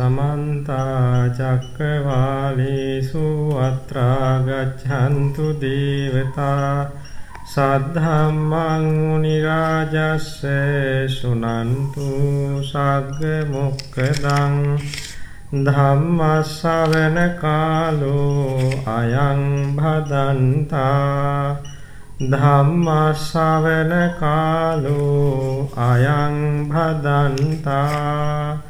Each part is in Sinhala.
සමන්ත චක්කවාලේසු අත්‍රා ගච්ඡන්තු දේවතා සද්ධම්මං මුනි රාජස්ස සුනන්තු සග්ග මොක්කදං ධම්මස්සවන කාලෝ අයං භදන්තා ධම්මස්සවන කාලෝ අයං භදන්තා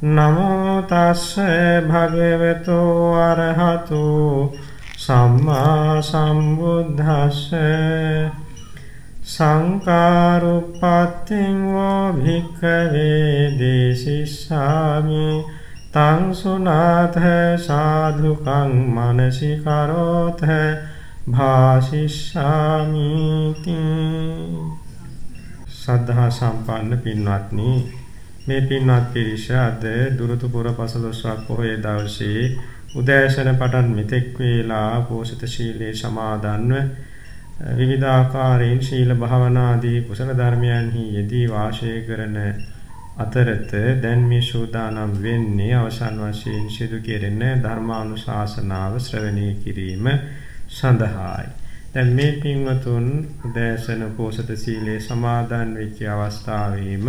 නමෝ තස්ස භගවතු අරහතු සම්මා සම්බුද්දස්ස සංකාරුප්පත්තිං වෝ භික්ඛවේ දේසිස්සාමි තං සුනාථ සාධුකං මනසි කරෝත භාසිස්සාමි සද්ධා සම්පන්න පින්වත්නි මේ පින්වත් පිරිස අද දුරුතුපුර පසළොස්වක් පොහොය දවසේ උදෑසන පටන් මෙතෙක් වේලා පෝෂිත ශීලයේ සමාදන්ව විවිධාකාරයෙන් ශීල භාවනාදී කුසල ධර්මයන්හි යෙදී වාසය කරන අතරත දැන් මේ සූදානම් වෙන්නේ අවසන් වශයෙන් සිදු කෙරෙන ධර්මානුශාසනාව ශ්‍රවණය කිරීම සඳහායි. දැන් මේ පින්වතුන් උදෑසන පෝෂිත සීලයේ සමාදන් වෙච්ච අවස්ථාවේම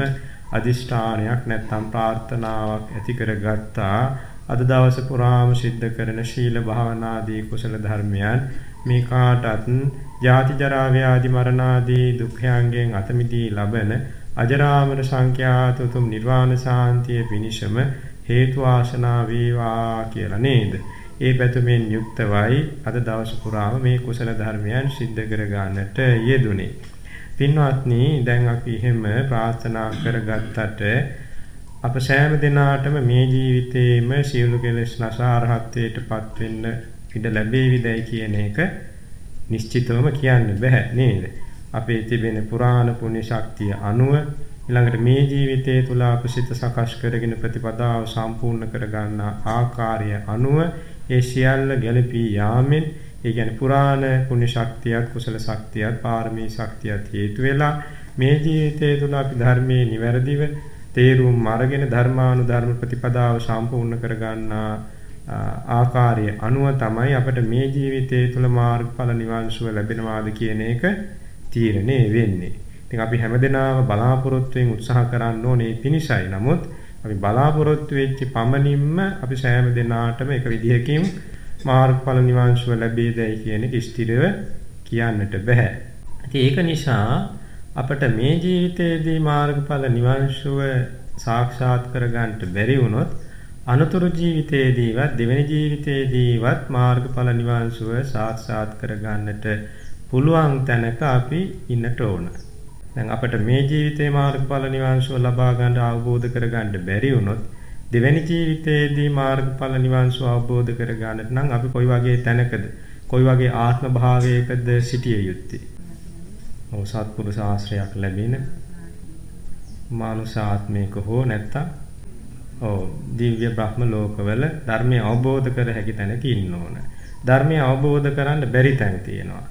අදිෂ්ඨානයක් නැත්නම් ප්‍රාර්ථනාවක් ඇති කරගත්තා අද දවස පුරාම සිද්ධ කරන ශීල භාවනාදී කුසල ධර්මයන් මේ කාටත් ජාති ජරා ව්‍යාධි මරණ ආදී දුක්ඛයන්ගෙන් අත මිදී ලබන අජරාමර සංඛ්‍යාත උතුම් නිර්වාණ සාන්තිය පිණිසම හේතු ආශනා වේවා කියලා නේද? ඒ පැතුමෙන් යුක්තවයි අද දවස පුරාම මේ කුසල ධර්මයන් සිද්ධ කර ගන්නට යෙදුනේ. පින්වත්නි දැන් අපි එහෙම ප්‍රාර්ථනා කරගත්තට අප සෑම දිනාටම මේ ජීවිතේම සියලු කෙලෙස් නැසා අරහත්ත්වයටපත් වෙන්න ඉඩ ලැබෙවිදයි කියන එක නිශ්චිතවම කියන්න බෑ නේද? අපේ තිබෙන පුරාණ පුණ්‍ය ශක්තිය අනුව ඊළඟට මේ ජීවිතයේ තුල අපසිත සකස් කරගෙන ප්‍රතිපදාව සම්පූර්ණ කරගන්න ආකාරය අනුව ඒ සියල්ල ගැළපී යාමෙන් ඒ කියන්නේ පුරාණ පුණ්‍ය ශක්තියත් කුසල ශක්තියත් පාරමී ශක්තියත් හේතු වෙලා මේ ජීවිතය තුළ අපි ධර්මයේ නිවැරදිව තේරුම් අරගෙන ධර්මානුධර්ම ප්‍රතිපදාව සම්පූර්ණ කරගන්නා ආකාරය අනුව තමයි අපිට මේ ජීවිතයේ තුළ මාර්ගඵල නිවන් සුව ලැබෙනවාද කියන එක තීරණය වෙන්නේ. ඉතින් අපි හැමදෙනාම බලාපොරොත්තුෙන් උත්සාහ කරන්න ඕනේ පිනිසයි. නමුත් අපි බලාපොරොත්තු වෙච්ච පමණින්ම අපි සෑම දිනාටම එක විදිහකින් මාර්ගඵල නිවන් සුව ලැබෙයිදයි කියන එක ස්ථිරව කියන්නට බෑ. ඒක නිසා අපට මේ ජීවිතයේදී මාර්ගඵල නිවන් සුව සාක්ෂාත් කරගන්නට බැරි වුණොත් අනතුරු ජීවිතයේදීවත් දෙවෙනි ජීවිතයේදීවත් මාර්ගඵල නිවන් සුව සාක්ෂාත් කරගන්නට පුළුවන් තැනක අපි ඉන්නට ඕන. දැන් අපිට මේ ජීවිතේ මාර්ගඵල නිවන් සුව ලබා ගන්න අවබෝධ කරගන්න බැරි වුණොත් දෙවැනි ජීවිතයේදී මාර්ගඵල නිවන් සුව අවබෝධ කර ගන්නට නම් අපි කොයි වගේ තැනකද කොයි වගේ ආත්ම භාවයකද සිටිය යුත්තේ? ඔව් සත්පුරුෂ ආශ්‍රයක් ලැබෙන මානුෂාත්මයක හෝ නැත්තම් ඔව් දිව්‍ය බ්‍රහ්ම ලෝකවල ධර්මය අවබෝධ කර හැකි තැනක ඉන්න ඕන. ධර්මය අවබෝධ කරන්න බැරි තැන් තියෙනවා.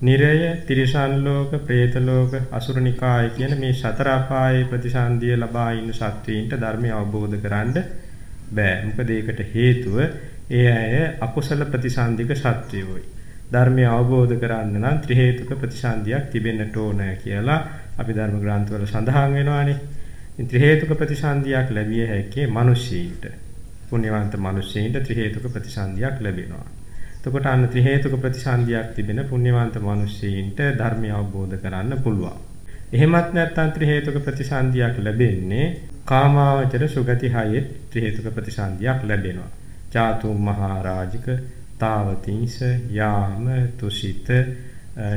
නිරය, තිරිසන් ලෝක, പ്രേත ලෝක, අසුර නිකාය කියන මේ සතර අපායේ ප්‍රතිසන්දිය ලබා ඉන්න සත්වයින්ට ධර්මය අවබෝධ කරන්න බෑ. මොකද ඒකට හේතුව ඒ අය අකුසල ප්‍රතිසන්දික සත්වයෝයි. ධර්මය අවබෝධ කරන්න නම් ත්‍රි හේතුක ප්‍රතිසන්දියක් තිබෙන්නට ඕන කියලා අපි ධර්ම ග්‍රන්ථවල සඳහන් වෙනවානේ. ඉතින් ත්‍රි හේතුක ප්‍රතිසන්දියක් ලැබිය හැකි මිනිස්සීන්ට පුණ්‍යවන්ත මිනිස්සීන්ට ත්‍රි හේතුක ප්‍රතිසන්දියක් ලැබෙනවා. එතකොට අන්න ත්‍රි හේතුක ප්‍රතිසන්දියක් තිබෙන පුණ්‍යවන්ත මිනිස්සෙයින්ට ධර්මය අවබෝධ කරන්න පුළුවන්. එහෙමත් නැත්නම් ත්‍රි හේතුක ප්‍රතිසන්දියක් ලැබෙන්නේ කාමාවචර සුගති හයේ ත්‍රි හේතුක ප්‍රතිසන්දියක් ලැබෙනවා. චාතු මහරජික තාවතිංස යාම තුසිත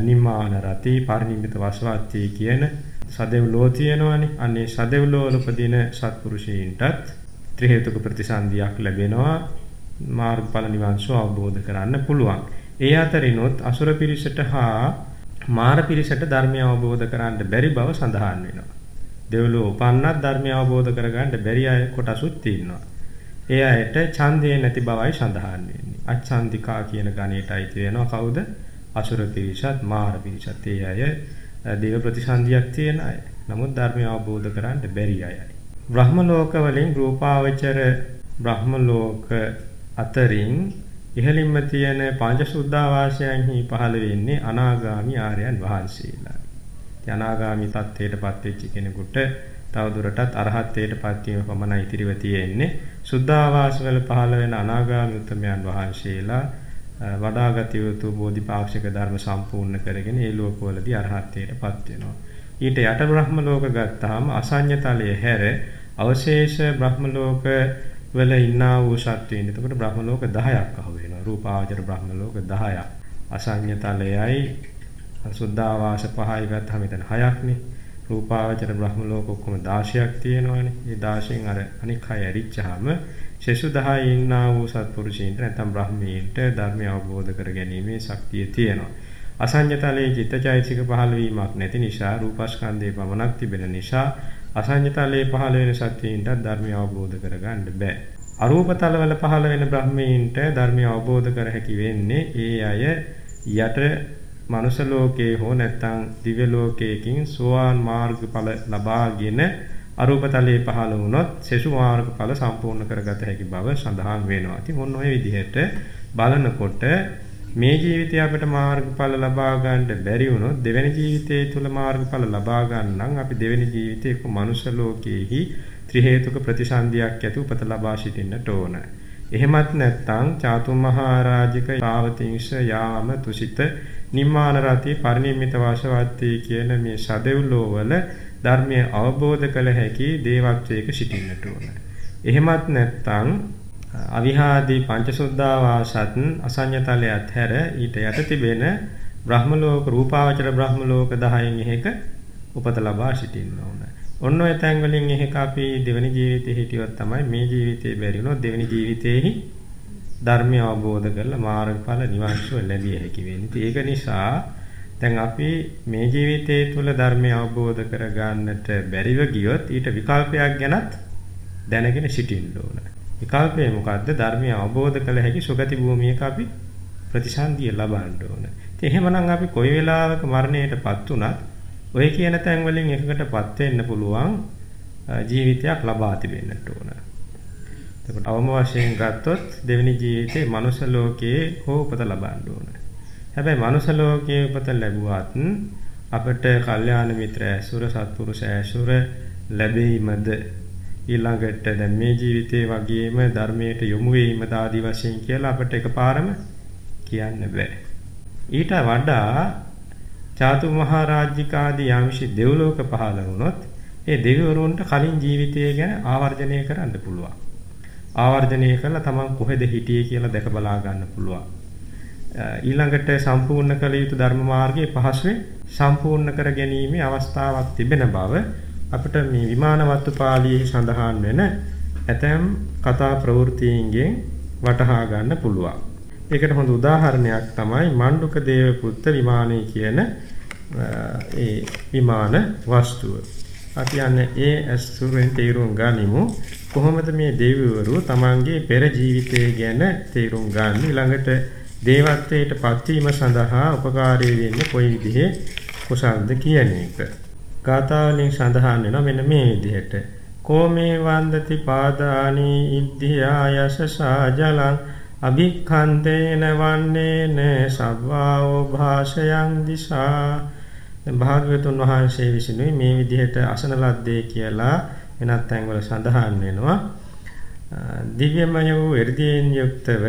නිමාන රති පරිනිමිත වසවත්ති කියන සදෙව්ලෝ තියෙනවනේ. අන්නේ සදෙව්ලෝ උපදින සත්පුරුෂයින්ටත් ත්‍රි හේතුක ප්‍රතිසන්දියක් ලැබෙනවා. මාර්ගඵල නිවන් සුව අවබෝධ කරන්න පුළුවන්. ඒ අතරිනුත් අසුර පිරිසට හා මාර පිරිසට ධර්මය අවබෝධ කරන්න බැරි බව සඳහන් වෙනවා. දෙව්ලොව උපන්නත් ධර්මය අවබෝධ කරගන්න බැරි අය කොටසුත් තියෙනවා. ඒ අයට ඡන්දේ නැති බවයි සඳහන් වෙන්නේ. අච්ඡන්දිකා කියන ගණයට අයිති වෙනවා කවුද? අසුර පිරිසත් මාර පිරිසත්. ඒ අය දේව ප්‍රතිසන්දියක් තියෙන අය. නමුත් ධර්මය අවබෝධ කරන්න බැරි අයයි. බ්‍රහ්ම ලෝක වලින් රූපාවචර බ්‍රහ්ම ලෝක අතරින් ඉහළින්ම තියෙන පංචසුද්ධාවාසයන්හි පහළ වෙන්නේ අනාගාමි ආර්යයන් වහන්සේලා. ඉතින් අනාගාමි තත්ත්වයටපත් වෙච්ච කෙනෙකුට තවදුරටත් අරහත්ත්වයටපත් වීම පමණයි ඉතිරිව තියෙන්නේ. සුද්ධාවාස වල පහළ වෙන අනාගාමි උත්තමයන් වහන්සේලා වඩාගත යුතු බෝධිපාක්ෂික ධර්ම සම්පූර්ණ කරගෙන ඒ ලෝකවලදී අරහත්ත්වයටපත් වෙනවා. ඊට යට බ්‍රහ්ම ලෝක ගත්තාම අසඤ්ඤ තලයේ හැර අවශේෂ බ්‍රහ්ම ලෝක වල ඉන්නා වූ සත්වයින්. එතකොට බ්‍රහ්ම ලෝක 10ක් අහු වෙනවා. රූපාවචර බ්‍රහ්ම ලෝක 10ක්. අසඤ්ඤ තලයයි සුද්ධාවාස පහයි ගත්තාම එතන 6ක්නේ. රූපාවචර බ්‍රහ්ම ලෝක ඔක්කොම 16ක් තියෙනවානේ. මේ 16න් අර අනික් 6 ඇරිච්චාම ශේෂු 10 ඉන්නා වූ සත්පුරුෂයින්ට නැත්නම් බ්‍රහ්මීන්ට ධර්මය අවබෝධ කර ගැනීමේ ශක්තිය තියෙනවා. අසඤ්ඤතලයේ චිත්තචෛතසික පහළ වීමක් නැති නිසා රූපස්කන්ධේ පමණක් තිබෙන නිසා අසඤ්ඤතලයේ පහළ වෙන සත්‍යයින්ට ධර්මය අවබෝධ කරගන්න බෑ. අරූප තලවල පහළ වෙන බ්‍රහ්මීන්ට ධර්මය අවබෝධ කර හැකි වෙන්නේ ඒ අය යට මනුෂ්‍ය ලෝකයේ හෝ නැත්නම් දිව්‍ය ලෝකයකින් සෝවාන් මාර්ගඵල ලබාගෙන අරූප තලයේ පහළ වුණොත් සෙසු මාර්ගඵල සම්පූර්ණ කරගත හැකි බව සඳහන් වෙනවා. ඉතින් ඔන්න ඔය විදිහට බලනකොට මේ ජීවිතය අපිට මාර්ගඵල ලබා ගන්න බැරි වුණොත් දෙවෙනි ජීවිතයේ තුල මාර්ගඵල ලබා ගන්න නම් අපි දෙවෙනි ජීවිතයේ කො මනුෂ්‍ය ලෝකයේහි ත්‍රි හේතුක ප්‍රතිසන්දියක් ඇති උපත ලබා සිටින්නට ඕන. එහෙමත් නැත්නම් චාතුම්මහා රාජික පාවතිංශ යාම තුසිත නිම්මාන රති පරිනිම්මිත වාසවත්තී කියන මේ සදෙව්ලෝ වල ධර්මය අවබෝධ කළ හැකි දේවත්වයක සිටින්නට ඕන. එහෙමත් නැත්නම් අවිහාදී පංචසුද්ධාවාසත් අසඤ්ඤතලයත් හැර ඊට යට තිබෙන බ්‍රහ්ම ලෝක රූපාවචර බ්‍රහ්ම ලෝක 10න් එකක උපත ලබා සිටින්න ඕන. ඔන්න ඔය තැන් වලින් එහෙක අපි දෙවෙනි ජීවිතේ හිටියොත් තමයි මේ ජීවිතේ බැරි වුණොත් දෙවෙනි ජීවිතේහි ධර්මය අවබෝධ කරලා මාර්ගඵල නිවන් සුව ලැබිය හැකි වෙන්නේ. ඒක නිසා දැන් අපි මේ ජීවිතයේ තුල ධර්මය අවබෝධ කරගන්නට බැරිව ගියොත් ඊට විකල්පයක් ගැනත් දැනගෙන සිටින්න ඕන. විකල්පය මොකද්ද? ධර්මය අවබෝධ කළ හැකි සුගති භූමියක අපි ප්‍රතිසන්දිය ලබන්න ඕන. ඉතින් එහෙමනම් අපි කොයි වෙලාවක මරණයටපත් උනත් ඔය කියන තැන් වලින් එකකටපත් වෙන්න පුළුවන් ජීවිතයක් ලබා තිබෙන්නට ඕන. එතකොට අවම වශයෙන් ගත්තොත් දෙවෙනි ජීවිතේ මනුෂ්‍ය ලෝකයේ හෝ උපත ලබන්න ඕන. හැබැයි මනුෂ්‍ය ලෝකයේ උපත ලැබුවත් අපට කල්යාණ මිත්‍ර ඇසුර සත්පුරුෂ ඇසුර ලැබෙයිමද ඊළඟට දැන් මේ ජීවිතේ වගේම ධර්මයට යොමු වීමද ආදි වශයෙන් කියලා අපිට එකපාරම කියන්න බෑ. ඊට වඩා චාතු මහරජිකාදී යම්ෂි දෙව්ලෝක පහළ වුණොත් ඒ දෙවිවරුන්ට කලින් ජීවිතය ගැන ආවර්ජනය කරන්න පුළුවන්. ආවර්ජනය කළා තමන් කොහෙද හිටියේ කියලා දැක බලා ගන්න පුළුවන්. ඊළඟට සම්පූර්ණ කළ යුතු ධර්ම මාර්ගයේ පහසුවෙන් සම්පූර්ණ කර ගැනීමේ අවස්ථාවක් තිබෙන බව අපිට මේ විමාන වත්තුපාළියේ සඳහන් වෙන ඇතැම් කතා ප්‍රවෘත්තීන්ගෙන් වටහා ගන්න පුළුවන්. ඒකට හොඳ උදාහරණයක් තමයි මණ්ඩුක දේව පුත්ත විමානය කියන ඒ විමාන වස්තුව. අපි යන්නේ ඒ අසුරෙන් තේරුම් ගනිමු කොහොමද මේ දෙවිවරු තමන්ගේ පෙර ජීවිතය ගැන තේරුම් ගන්න ඊළඟට දේවත්වයට පත්වීම සඳහා උපකාරී වෙන්නේ කොයි විදිහේ කුසල්ද කියන එක. ගාථාවලින් සඳහන් වෙනවා මෙන්න මේ විදිහට. කෝමේ වන්දති පාදානි ඉද්ධියා යසසා ජලං අභික්ඛන්තේන වන්නේන සබ්වාෝ භාෂයන් දිසා භාග්‍යවතුන් වහන්සේ විසිනුයි මේ විදිහට අසන ලද්දේ කියලා වෙනත් තැන්වල සඳහන් වෙනවා. දිව්‍යමය වූ එර්දියෙන් යුක්තව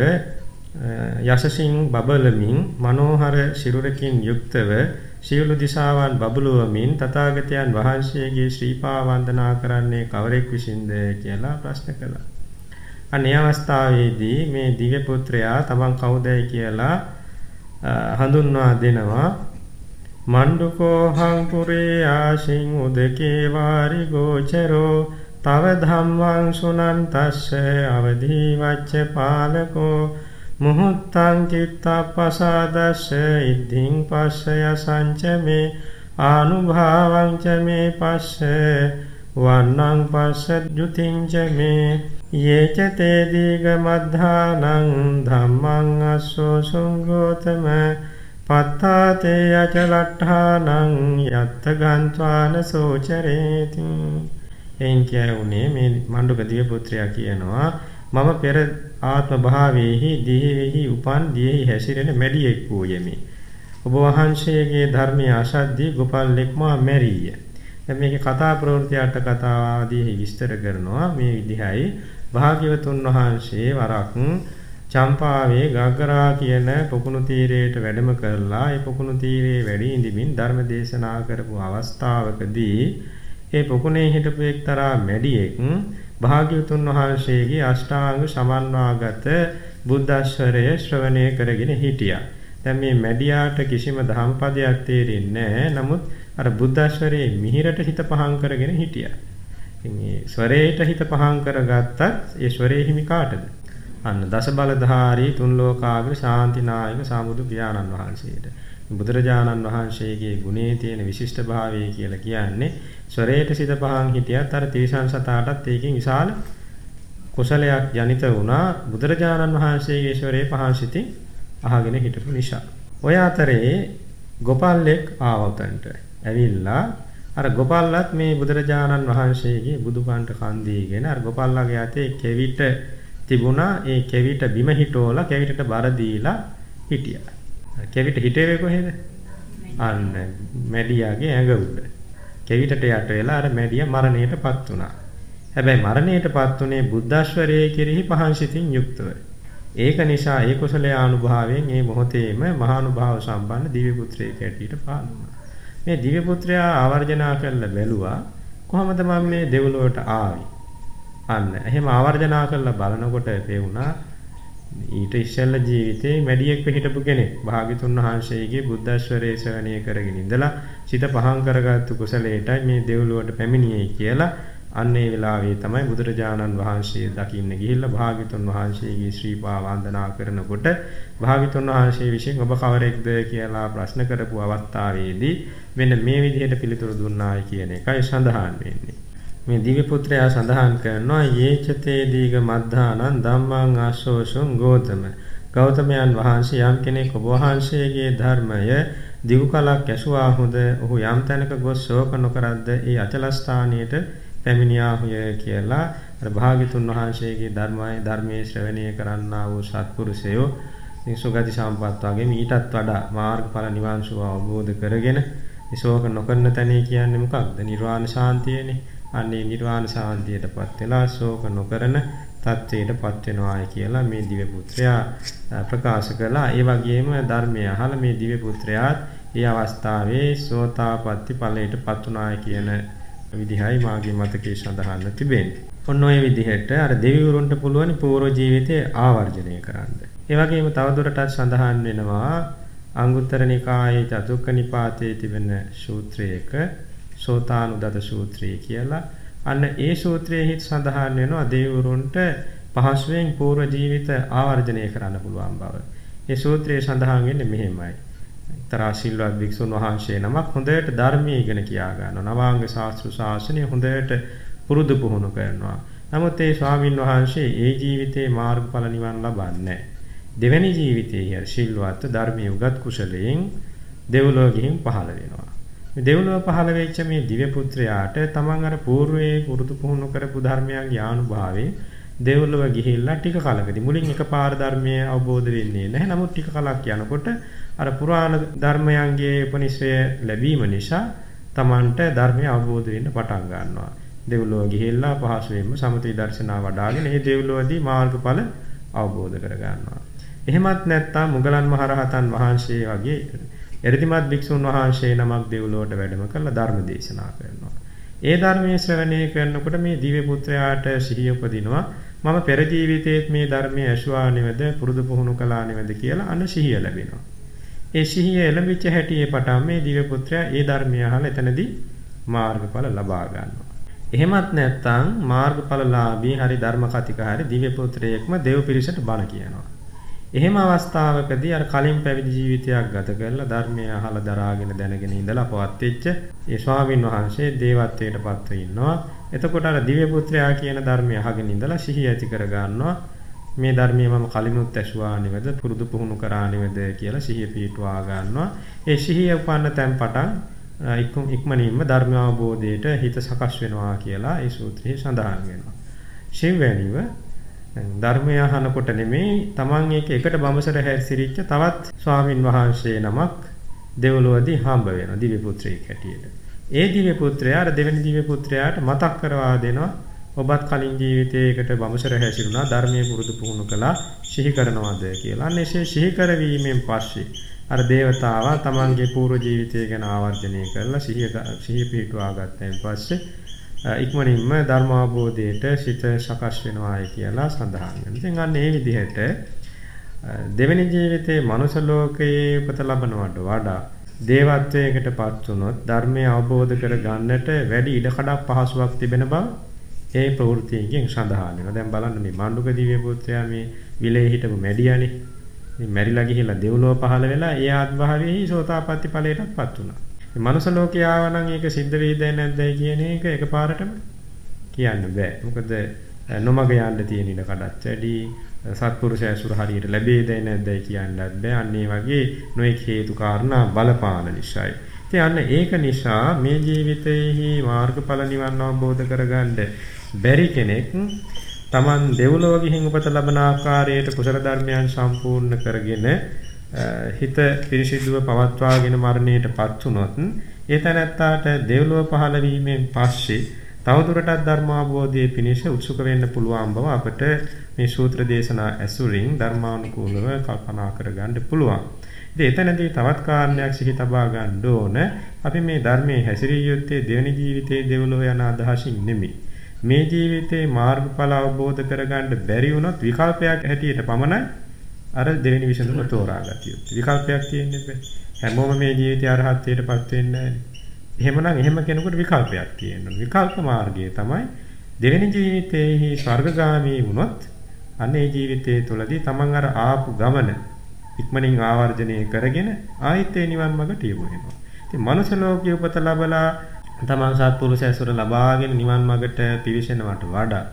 යසසින් බබලමින් මනෝහර සිරුරකින් යුක්තව සියලු දිසාවන් බබළුවමින් තථාගතයන් වහන්සේගේ ශ්‍රීපා වන්දනා කරන්නේ කවරෙක් විසින්ද කියලා ප්‍රශ්න කළා. අනේ අවස්ථාවේදී මේ දිව්‍ය පුත්‍රයා තමන් කවුදයි කියලා හඳුන්වා දෙනවා. මණ්ඩුකෝ හං පුරේ ආසින් උදකේ වාරි ගෝචරෝ තව ධම්මං සුනන්තස්ස අවදී වච්ච පාලකෝ මුහුත්තං චිත්තප්පසාදස්ස ඉද්ධින් පස්සය සංචමේ ආනුභාවං ච මේ පස්ස වන්නං පස්ස ජුතිං ච මේ යේච තේ දීග මද්ධානං ධම්මං අස්සෝ සුංගෝතම පත්තාතේ අචලට්ඨානං යත්ත ගන්්වාන සෝචරේති එයින් කියුනේ මේ මණ්ඩුක දිය පුත්‍රයා කියනවා මම පෙර ආත්ම භාවයේහි දිහෙහි උපන් දියෙහි හැසිරෙන මැඩියෙක් වූ යෙමි. ඔබ වහන්සේගේ ධර්මයේ අසද්දී ගෝපල්ලෙක් මා මැරීය. දැන් මේකේ කතා ප්‍රවෘත්ති අට කතාව ආදී විස්තර කරනවා මේ විදිහයි භාග්‍යවතුන් වහන්සේ වරක් චම්පාවේ ගග්ගරා කියන පොකුණු තීරයට වැඩම කරලා ඒ පොකුණු තීරයේ වැඩි ඉඳිමින් ධර්ම දේශනා කරපු අවස්ථාවකදී ඒ පොකුණේ හිටපු එක්තරා මැඩියෙක් භාග්‍යවතුන් වහන්සේගේ අෂ්ටාංග සමන්වාගත බුද්ධාශ්වරය ශ්‍රවණය කරගෙන හිටියා. දැන් මේ මැඩියාට කිසිම ධම්පදයක් තේරෙන්නේ නැහැ. නමුත් අර බුද්ධාශ්වරයේ මිහිරට හිත පහන් කරගෙන හිටියා. ඉතින් මේ ස්වරේට හිත පහන් කරගත්තත් ඒ ස්වරේ හිමි කාටද? අන්න දස බලධාරී තුන් ලෝකාග්‍ර ශාන්තිනායක සාමුදු පියාණන් වහන්සේට. බුදුරජාණන් වහන්සේගේ ගුණේ තියෙන විශිෂ්ට භාවය කියලා කියන්නේ ස්වරේට සිත පහන් හිටියත් අර තිරිසන් සතාටත් ඒකෙන් විශාල කුසලයක් ජනිත වුණා බුදුරජාණන් වහන්සේගේ ස්වරේ පහන් සිතින් අහගෙන හිටපු නිසා. ඔය අතරේ ගෝපල්ලෙක් ආවතන්ට ඇවිල්ලා අර ගෝපල්ලත් මේ බුදුරජාණන් වහන්සේගේ බුදුපන්ට කන් දීගෙන අර ගෝපල්ලාගේ අතේ කෙවිත තිබුණා ඒ කෙවිත බිම හිටෝලා කෙවිතට බර දීලා හිටියා. කෙවිත හිටේවේ කොහෙද? අන්න මැඩියාගේ ඇඟ උඩ. කෙවිතට යට වෙලා අර මැඩිය මරණයටපත් වුණා. හැබැයි මරණයටපත් උනේ බුද්ධාශ්වරයේ කෙරෙහි පහන් සිතින් යුක්තව. ඒක නිසා ඒ කුසලයේ ආනුභාවයෙන් මේ මොහොතේම මහානුභාව සම්පන්න දිව්‍ය පුත්‍රයෙක් ඇටියට පහළ වුණා. මේ දිව්‍ය පුත්‍රයා ආවර්ජනා කරලා බැලුවා කොහොමද මම මේ දෙව්ලොවට ආවේ? අන්න එහෙම ආවර්ජනා කරලා බලනකොට පේුණා ඊට ඉස්සෙල්ල ජීවිතේ මැඩියෙක් හිටපු කෙනෙක් භාග්‍යතුන් වහන්සේගේ බුද්ධාශ්වරයේ ශ්‍රවණය කරගෙන ඉඳලා සිත පහන් කරගත්තු කුසලයටයි මේ දෙව්ලොවට පැමිණියේ කියලා අන්න ඒ වෙලාවේ තමයි බුදුරජාණන් වහන්සේ දකින්න ගිහිල්ලා භාග්‍යතුන් වහන්සේගේ ශ්‍රීපා වන්දනා කරනකොට භාග්‍යතුන් වහන්සේ විසින් ඔබ කවරෙක්ද කියලා ප්‍රශ්න කරපු අවස්ථාවේදී මෙන්න මේ විදිහට පිළිතුරු දුන්නායි කියන එකයි සඳහන් වෙන්නේ. මේ දිව්‍ය පුත්‍රයා සඳහන් කරනවා යේචතේ දීග මද්ධානං ධම්මං ආශෝසුං ගෝතම ගෞතමයන් වහන්සේ යම් කෙනෙක් ඔබ වහන්සේගේ ධර්මය දිගු කලක් ඇසුවාහුද ඔහු යම් තැනක ගොස් ශෝක නොකරද්ද ඒ අචල ස්ථානයට පැමිණියාහුය කියලා අර භාග්‍යතුන් වහන්සේගේ ධර්මයේ ධර්මයේ ශ්‍රවණය කරන්නා වූ සත්පුරුෂයෝ ඉතින් සුගති සම්පත් වගේ ඊටත් වඩා මාර්ගඵල නිවන් සුව අවබෝධ කරගෙන ශෝක නොකරන තැනේ කියන්නේ මොකක්ද? නිර්වාණ ශාන්තියනේ. අන්නේ නිර්වාණ සාන්තියටපත් වෙලා ශෝක නොකරන තත්වයටපත් වෙනවායි කියලා මේ දිව්‍ය පුත්‍රයා ප්‍රකාශ කළා. ඒ වගේම ධර්මය අහලා මේ දිව්‍ය පුත්‍රයාත් ඒ අවස්ථාවේ සෝතාපට්ටි ඵලයටපත් උනායි කියන විදිහයි මාගේ මතකයේ සඳහන්ව තිබෙන්නේ. ඔන්න ඔය විදිහට අර දෙවිවරුන්ට පුළුවන් පූර්ව ජීවිතේ ආවර්ජනය කරන්න. ඒ වගේම තවදුරටත් සඳහන් වෙනවා අංගුත්තර නිකායේ චතුක්ක නිපාතයේ තිබෙන සූත්‍රයක සෝතානුදත සූත්‍රය කියලා. අන්න ඒ සූත්‍රයේ සඳහන් වෙනවා දේවරුන්ට පහසුවෙන් පූර්ව ජීවිත ආවර්ජනය කරන්න පුළුවන් බව. ඒ සූත්‍රයේ සඳහන් වෙන්නේ මෙහෙමයි. එක්තරා සිල්වත් භික්ෂුන් වහන්සේ නමක් හොඳට ධර්මයේ ඉගෙන කියා ගන්නවා. නවාංග ශාස්ත්‍ර ශාසනය හොඳට පුරුදු පුහුණු කරනවා. නමුත් ඒ ස්වාමින් වහන්සේ ඒ ජීවිතේ මාර්ගඵල නිවන් ලබන්නේ දෙවැනි ජීවිතයේ සිල්වත් ධර්මයේ උගත් කුසලයෙන් දෙව්ලොව ගිහින් පහළ වෙනවා. මේ දෙව්ලොව පහළ වෙච්ච මේ දිව්‍ය පුත්‍රයාට තමන් අර పూర్වයේ පුරුදු පුහුණු කරපු ධර්මයන්ගේ ආනුභාවයෙන් දෙව්ලොව ගිහිල්ලා ටික කලකදී මුලින් එකපාර ධර්මය අවබෝධ වෙන්නේ නැහැ. නමුත් ටික කලක් යනකොට අර පුරාණ ධර්මයන්ගේ උපනිශ්‍රය ලැබීම නිසා තමන්ට ධර්මය අවබෝධ වෙන්න පටන් ගන්නවා. දෙව්ලොව ගිහිල්ලා පහසුවෙන්ම සමථ දර්ශනා වඩාගෙන මේ දෙව්ලොවදී මාර්ගඵල අවබෝධ කර ගන්නවා. එහෙමත් නැත්නම් මුගලන් මහරහතන් වහන්සේ වගේ එරිදිමත් භික්ෂුන් වහන්සේ නමක් දෙව්ලොවට වැඩම කරලා ධර්ම දේශනා කරනවා. ඒ ධර්මයේ ශ්‍රවණය කරනකොට මේ දිව්‍ය පුත්‍රයාට සිහිය උපදිනවා. මම පෙර ජීවිතයේත් මේ ධර්මයේ ඇසුවා නෙවද පුරුදු පුහුණු කළා නෙවද කියලා අන්න සිහිය ලැබෙනවා. ඒ සිහිය එළඹිච්ච හැටියේ පටන් මේ දිව්‍ය පුත්‍රයා ඒ ධර්මය අහලා එතනදී මාර්ගඵල ලබා ගන්නවා. එහෙමත් නැත්නම් මාර්ගඵලලාභී හරි ධර්ම කතික හරි දිව්‍ය පුත්‍රයෙක්ම දෙව් පිරිසට බණ කියනවා. එහෙම අවස්ථාවකදී අර කලින් පැවිදි ජීවිතයක් ගත කරලා ධර්මය අහලා දරාගෙන දැනගෙන ඉඳලා පවත් වෙච්ච ඒ ස්වාමින් වහන්සේ දේවත්වයට පත්ව ඉන්නවා. එතකොට අර දිව්‍ය පුත්‍රයා කියන ධර්මය අහගෙන ඉඳලා සිහිය ඇති කර ගන්නවා. මේ ධර්මයේ මම කලිනුත් ඇසුවා නෙවෙද පුරුදු පුහුණු කරා නෙවෙද කියලා සිහිය පිටුවා ගන්නවා. ඒ සිහිය උපන්න තැන් පටන් ඉක්මනින්ම ධර්ම අවබෝධයට හිත සකස් වෙනවා කියලා ඒ සූත්‍රයේ සඳහන් වෙනවා. ශිවැනිව ධර්මය අහනකොට නෙමෙයි Taman එක එකට බඹසර හැසිරිච්ච තවත් ස්වාමින් වහන්සේ නමක් දෙවලුවදී හම්බ වෙනවා දිව්‍ය පුත්‍රයෙක් හැටියට. ඒ දිව්‍ය පුත්‍රයා අර දෙවෙනි දිව්‍ය පුත්‍රයාට මතක් කරවා දෙනවා ඔබත් කලින් ජීවිතයකට බඹසර හැසිරුණා ධර්මයේ පුරුදු පුහුණු කළා සිහි කරනවාද කියලා. අන්න එසේ සිහි කරවීමෙන් පස්සේ අර දේවතාවා තමන්ගේ పూర్ව ජීවිතය ගැන ආවර්ජනය කරලා සිහිය සිහිය පිටුවා ගත්තයින් පස්සේ ඉක්මනින්ම ධර්ම අවබෝධයට සිත සකස් වෙනවායි කියලා සඳහන් වෙනවා. ඉතින් අන්න ඒ විදිහට දෙවෙනි ජීවිතයේ මනුෂ්‍ය ලෝකයේ උපත ලබනවට වඩා දේවත්වයකටපත් වුණොත් ධර්මය අවබෝධ කර ගන්නට වැඩි ඉඩකඩක් පහසුවක් තිබෙන බව ඒ ප්‍රවෘත්තියෙන් සඳහන් වෙනවා. දැන් බලන්න මේ මාණ්ඩුක දිව්‍ය පුත්‍රයා මේ විලේ හිටපු මැඩියානේ. මේ මැරිලා ගිහිල්ලා දෙව්ලොව පහළ වෙලා ඒ ආත්භාවයේ සෝතාපට්ටි ඵලයටත්පත් වුණා. මේ මනුස්ස ලෝකේ ආවනම් ඒක සිද්ධ වෙයිද නැද්දයි කියන එක එකපාරටම කියන්න බෑ. මොකද නොමග යන්න තියෙන ඉඩ කඩත් වැඩි සත්පුරුෂ ඇසුර හරියට ලැබෙයිද නැද්දයි කියන්නත් බෑ. අන්න ඒ වගේ නොඑක හේතු කාරණා බලපාන නිසායි. ඉතින් අන්න ඒක නිසා මේ ජීවිතයේහි මාර්ගඵල නිවන් අවබෝධ කරගන්න බැරි කෙනෙක් Taman දෙව්ලොව ගිහින් උපත ලබන ආකාරයට කුසල ධර්මයන් සම්පූර්ණ කරගෙන හිත පිරිසිදුව පවත්වාගෙන මරණයටපත් වුනොත් ඒ තැනැත්තාට දෙව්ලොව පහළ වීමෙන් පස්සේ තවදුරටත් ධර්මාවබෝධයේ පිණිස උත්සුක වෙන්න පුළුවන් බව අපට මේ සූත්‍ර දේශනා ඇසුරින් ධර්මානුකූලව කල්පනා කරගන්න පුළුවන්. ඉතින් එතනදී තවත් කාරණයක් සිහි තබා ගන්න ඕන. අපි මේ ධර්මයේ හැසිරිය යුත්තේ දෙවනි ජීවිතයේ දෙව්ලොව යන අදහසින් නෙමෙයි. මේ ජීවිතේ මාර්ගඵල අවබෝධ කරගන්න බැරි වුණොත් විකල්පයක් හැටියට පමණයි අර දෙවෙනි විසඳුම තෝරාගත යුත්තේ. විකල්පයක් තියෙන්නේ බෑ. හැමෝම මේ ජීවිතය අරහත්ත්වයටපත් වෙන්නේ නැහැ. එහෙමනම් එහෙම කෙනෙකුට විකල්පයක් තියෙනවා. විකල්ප මාර්ගය තමයි දෙවෙනි ජීවිතයේහි ස්වර්ගගාමී වුණොත් අනේ ජීවිතයේ තුලදී තමන් අර ආපු ගමන ඉක්මනින් ආවර්ජනය කරගෙන ආයිත් ඒ නිවන් මඟට යොමු වෙනවා. ඉතින් මනුෂ්‍ය ලෝකයේ උපත ලැබලා තමන් සත්පුරුෂ ඇසුර ලබාගෙන නිවන් මාර්ගට පිවිසෙනවට වඩා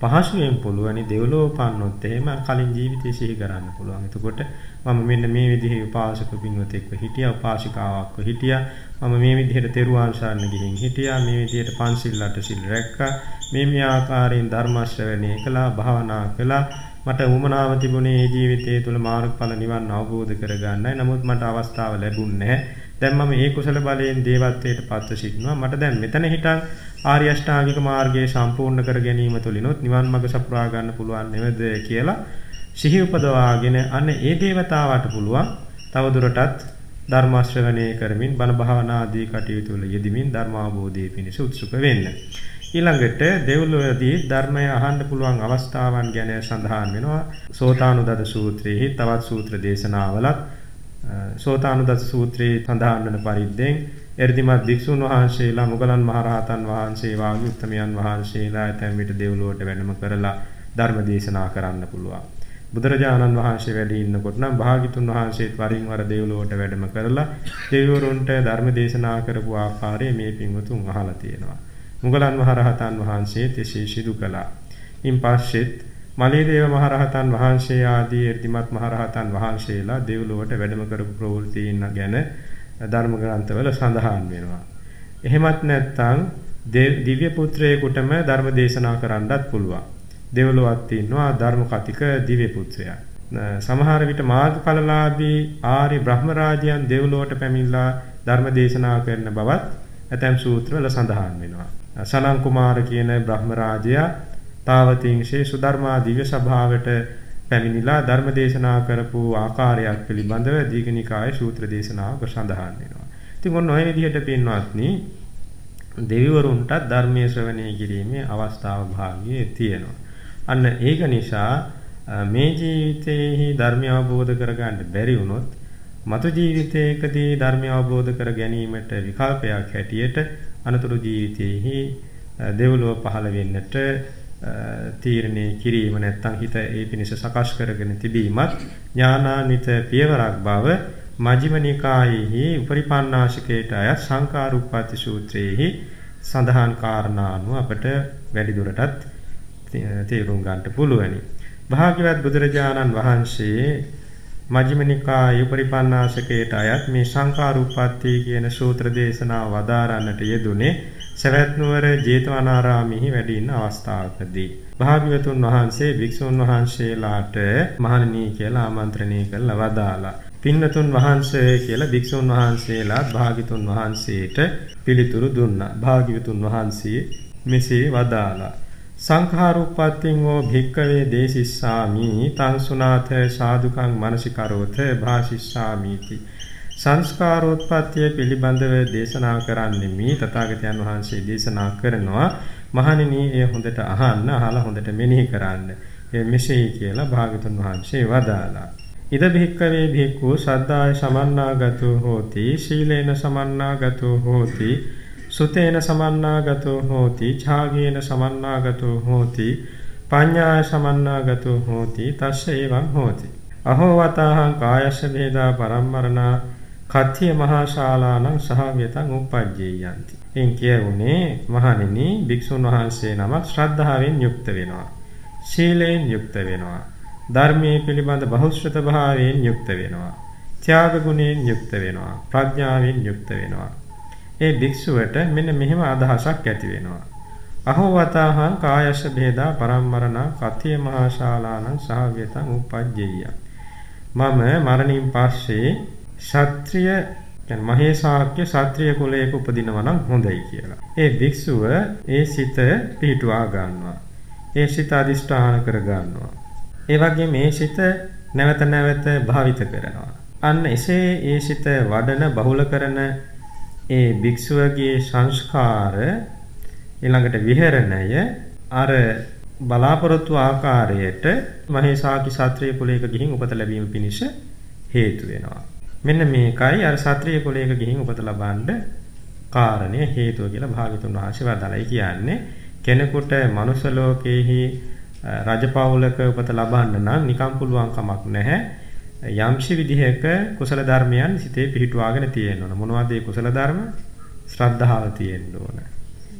පහසුවෙන් පුළුවනි දෙව්ලොව පන්නොත් එහෙම කලින් ජීවිතේ සිහි කරන්න පුළුවන්. එතකොට මම මෙන්න මේ විදිහේ උපාසක පින්වතෙක්ව හිටියා, උපාසිකාවක්ව හිටියා. මම මේ විදිහට තෙරුවන් සරණ ගිහින් හිටියා. මේ විදිහට පන්සිල් අටසිල් රැක්කා. මේ මේ ආකාරයෙන් ධර්ම ශ්‍රවණය කළා, භාවනා කළා. මට උමනාව තිබුණේ මේ ජීවිතයේ තුල මාර්ගඵල නිවන් අවබෝධ කරගන්නයි. නමුත් මට අවස්ථාව ලැබුණේ නැහැ. දැන් මම ඒ කුසල බලයෙන් දේවත්වයට පත්ව සිටිනවා. මට දැන් මෙතන හිටන් ආර්ය අෂ්ටාංගික මාර්ගය සම්පූර්ණ කර ගැනීම තුළිනුත් නිවන් මඟ සපුරා ගන්න පුළුවන් නේද කියලා සිහි උපදවාගෙන අන්න ඒ දේවතාවට පුළුවන් තවදුරටත් ධර්ම ශ්‍රවණය කරමින් බණ භාවනා ආදී කටයුතු වල යෙදමින් ධර්ම අවබෝධයේ පිණිස උත්සුක වෙන්න. ඊළඟට දෙව්ලොවදී ධර්මය අහන්න පුළුවන් අවස්ථාවන් ගැන සඳහන් වෙනවා. සෝතානුදද සූත්‍රයේ තවත් සූත්‍ර දේශනාවලත් සෝතානුදස්ස සූත්‍රයේ සඳහන් වන පරිද්දෙන් එර්දිමත් භික්ෂුන් වහන්සේලා මුගලන් මහරහතන් වහන්සේ වාගේ උත්තමයන් වහන්සේලා ඇතැම් විට දෙව්ලොවට වැඩම කරලා ධර්ම දේශනා කරන්න පුළුවන්. බුදුරජාණන් වහන්සේ වැඩ ඉන්නකොට නම් භාග්‍යතුන් වහන්සේත් වරින් වර දෙව්ලොවට වැඩම කරලා දෙවිවරුන්ට ධර්ම දේශනා කරපු ආකාරය මේ පින්වතුන් අහලා තියෙනවා. මුගලන් මහරහතන් වහන්සේත් එසේ සිදු කළා. ඉන් පස්සෙත් මලේදේව මහරහතන් වහන්සේ ආදී එර්තිමත් මහරහතන් වහන්සේලා දෙව්ලොවට වැඩම කරපු ප්‍රවෘත්තීන් ගැන ධර්ම ග්‍රන්ථවල සඳහන් වෙනවා. එහෙමත් නැත්නම් දිව්‍ය පුත්‍රයෙකුටම ධර්ම දේශනා කරන්නත් පුළුවන්. දෙව්ලොවත් ඉන්නවා ධර්ම කතික දිව්‍ය පුත්‍රයා. සමහර විට මාර්ගඵලලාභී ආර්ය බ්‍රහ්ම රාජයන් දෙව්ලොවට පැමිණලා ධර්ම දේශනා කරන බවත් ඇතැම් සූත්‍රවල සඳහන් වෙනවා. සනන් කුමාර කියන බ්‍රහ්ම රාජයා තාවතිංශේ සුධර්මා දිව්‍ය සභාවට පැමිණිලා ධර්ම දේශනා කරපු ආකාරයක් පිළිබඳව දීඝනිකායේ සූත්‍ර දේශනාවක සඳහන් වෙනවා. ඉතින් ඔන්න ඔය විදිහට පින්වත්නි දෙවිවරුන්ට ධර්මයේ ශ්‍රවණය කිරීමේ අවස්ථාව භාග්‍යයේ තියෙනවා. අන්න ඒක නිසා මේ ජීවිතයේහි ධර්මය අවබෝධ කරගන්න බැරි වුණොත් මතු ජීවිතයකදී ධර්මය අවබෝධ කර ගැනීමට විකල්පයක් හැටියට අනතුරු ජීවිතයේහි දෙව්ලොව පහළ වෙන්නට තීරණය කිරීම නැත්නම් හිත ඒ පිණිස සකස් කරගෙන තිබීමත් ඥානාන්විත පියවරක් බව මජ්ක්‍ධිම නිකායෙහි උපරිපන්නාශිකයට අයත් සංකාරුප්පත්ති සූත්‍රයේහි සඳහන් කාරණා අනුව අපට වැඩි දුරටත් තේරුම් ගන්නට පුළුවනි. භාග්‍යවත් බුදුරජාණන් වහන්සේ මජ්ක්‍ධිම නිකායේ උපරිපන්නාශකයට අයත් මේ සංඛාරුප්පත්ති කියන සූත්‍ර දේශනාව වදාරන්නට යෙදුනේ සවැත් නුවර ජේතවනාරාමෙහි වැඩ ඉන්න අවස්ථාවකදී භාග්‍යවතුන් වහන්සේ භික්ෂුන් වහන්සේලාට මහණෙනි කියලා ආමන්ත්‍රණය කළා වදාලා පින්නතුන් වහන්සේ කියලා භික්ෂුන් වහන්සේලාත් භාග්‍යතුන් වහන්සේට පිළිතුරු දුන්නා. භාග්‍යවතුන් වහන්සේ මෙසේ වදාලා සංඛාරුප්පත්තින් හෝ භික්කවේ දේසිස්සාමි තං සුනාත සාදුකං මනසිකරෝත භාසිස්සාමිති. සංස්කාරෝත්පත්තිය පිළිබඳව දේශනා කරන්නේ මේ තථාගතයන් වහන්සේ දේශනා කරනවා මහණෙනි එය හොඳට අහන්න අහලා හොඳට මෙනෙහි කරන්න. එය මෙසේ කියලා භාගතුන් වහන්සේ වදාලා ඉද භික්කවේ භික්ඛු සද්ධාය සමන්නාගතෝ හෝති සීලේන සමන්නාගතෝ හෝති සුතේන සමන්නාගතෝ හෝති ඡාගේන සමන්නාගතෝ හෝති පඤ්ඤාය සමන්නාගතෝ හෝති තස්ස එවං හෝති. අහෝ වතාහං කායස්ස වේදා පරම්මරණා කත්තිය මහා ශාලානං සහව්‍යතං උප්පජ්ජේයන්ති. එන් කියුනේ මහණෙනි භික්ෂුන් වහන්සේ නමක් ශ්‍රද්ධාවෙන් යුක්ත වෙනවා. ශීලයෙන් යුක්ත වෙනවා. ධර්මයේ පිළිබඳ බහුශ්‍රත භාවයෙන් යුක්ත වෙනවා. ත්‍යාග ගුණයෙන් යුක්ත වෙනවා. ප්‍රඥාවෙන් යුක්ත වෙනවා. ඒ භික්ෂුවට මෙන්න මෙහෙම අදහසක් ඇති වෙනවා. අහෝ වතාහං කායස්ස බේදා පරම්මරණ කතිය මහාශාලානං සහව්‍යතං උපජ්ජෙය්‍ය. මම මරණින් පස්සේ ශාත්‍රීය කියන්නේ මහේසාක්‍ය ශාත්‍රීය කුලයක උපදිනවා නම් හොඳයි කියලා. ඒ භික්ෂුව ඒ සිත පිහිටුවා ගන්නවා. ඒ සිත අදිෂ්ඨාන කර ගන්නවා. ඒ වගේම මේ සිත නැවත නැවත භාවිත කරනවා. අන්න එසේ ඒ සිත වඩන බහුල කරන ඒ භික්ෂුවගේ සංස්කාර ඊළඟට විහෙරණය අර බලාපොරොත්තු ආකාරයට මහේසාකි ශාත්‍රීය කුලයක ගිහින් උපත ලැබීම පිණිස හේතු වෙනවා. මෙන්න මේකයි අර ශාත්‍රීය කුලයක ගිහින් උපත ලබන්න කාරණය හේතුව කියලා භාග්‍යතුන් වහන්සේ වදාළයි කියන්නේ කෙනෙකුට මනුෂ්‍ය ලෝකයේහි රජපෞලක උපත ලබන්න නම් නිකම් පුළුවන් කමක් නැහැ. යම්ෂි විදිහක කුසල ධර්මයන් සිතේ පිහිටුවාගෙන තියෙන්න ඕන. මොනවද මේ කුසල ධර්ම? ශ්‍රද්ධාව තියෙන්න ඕන.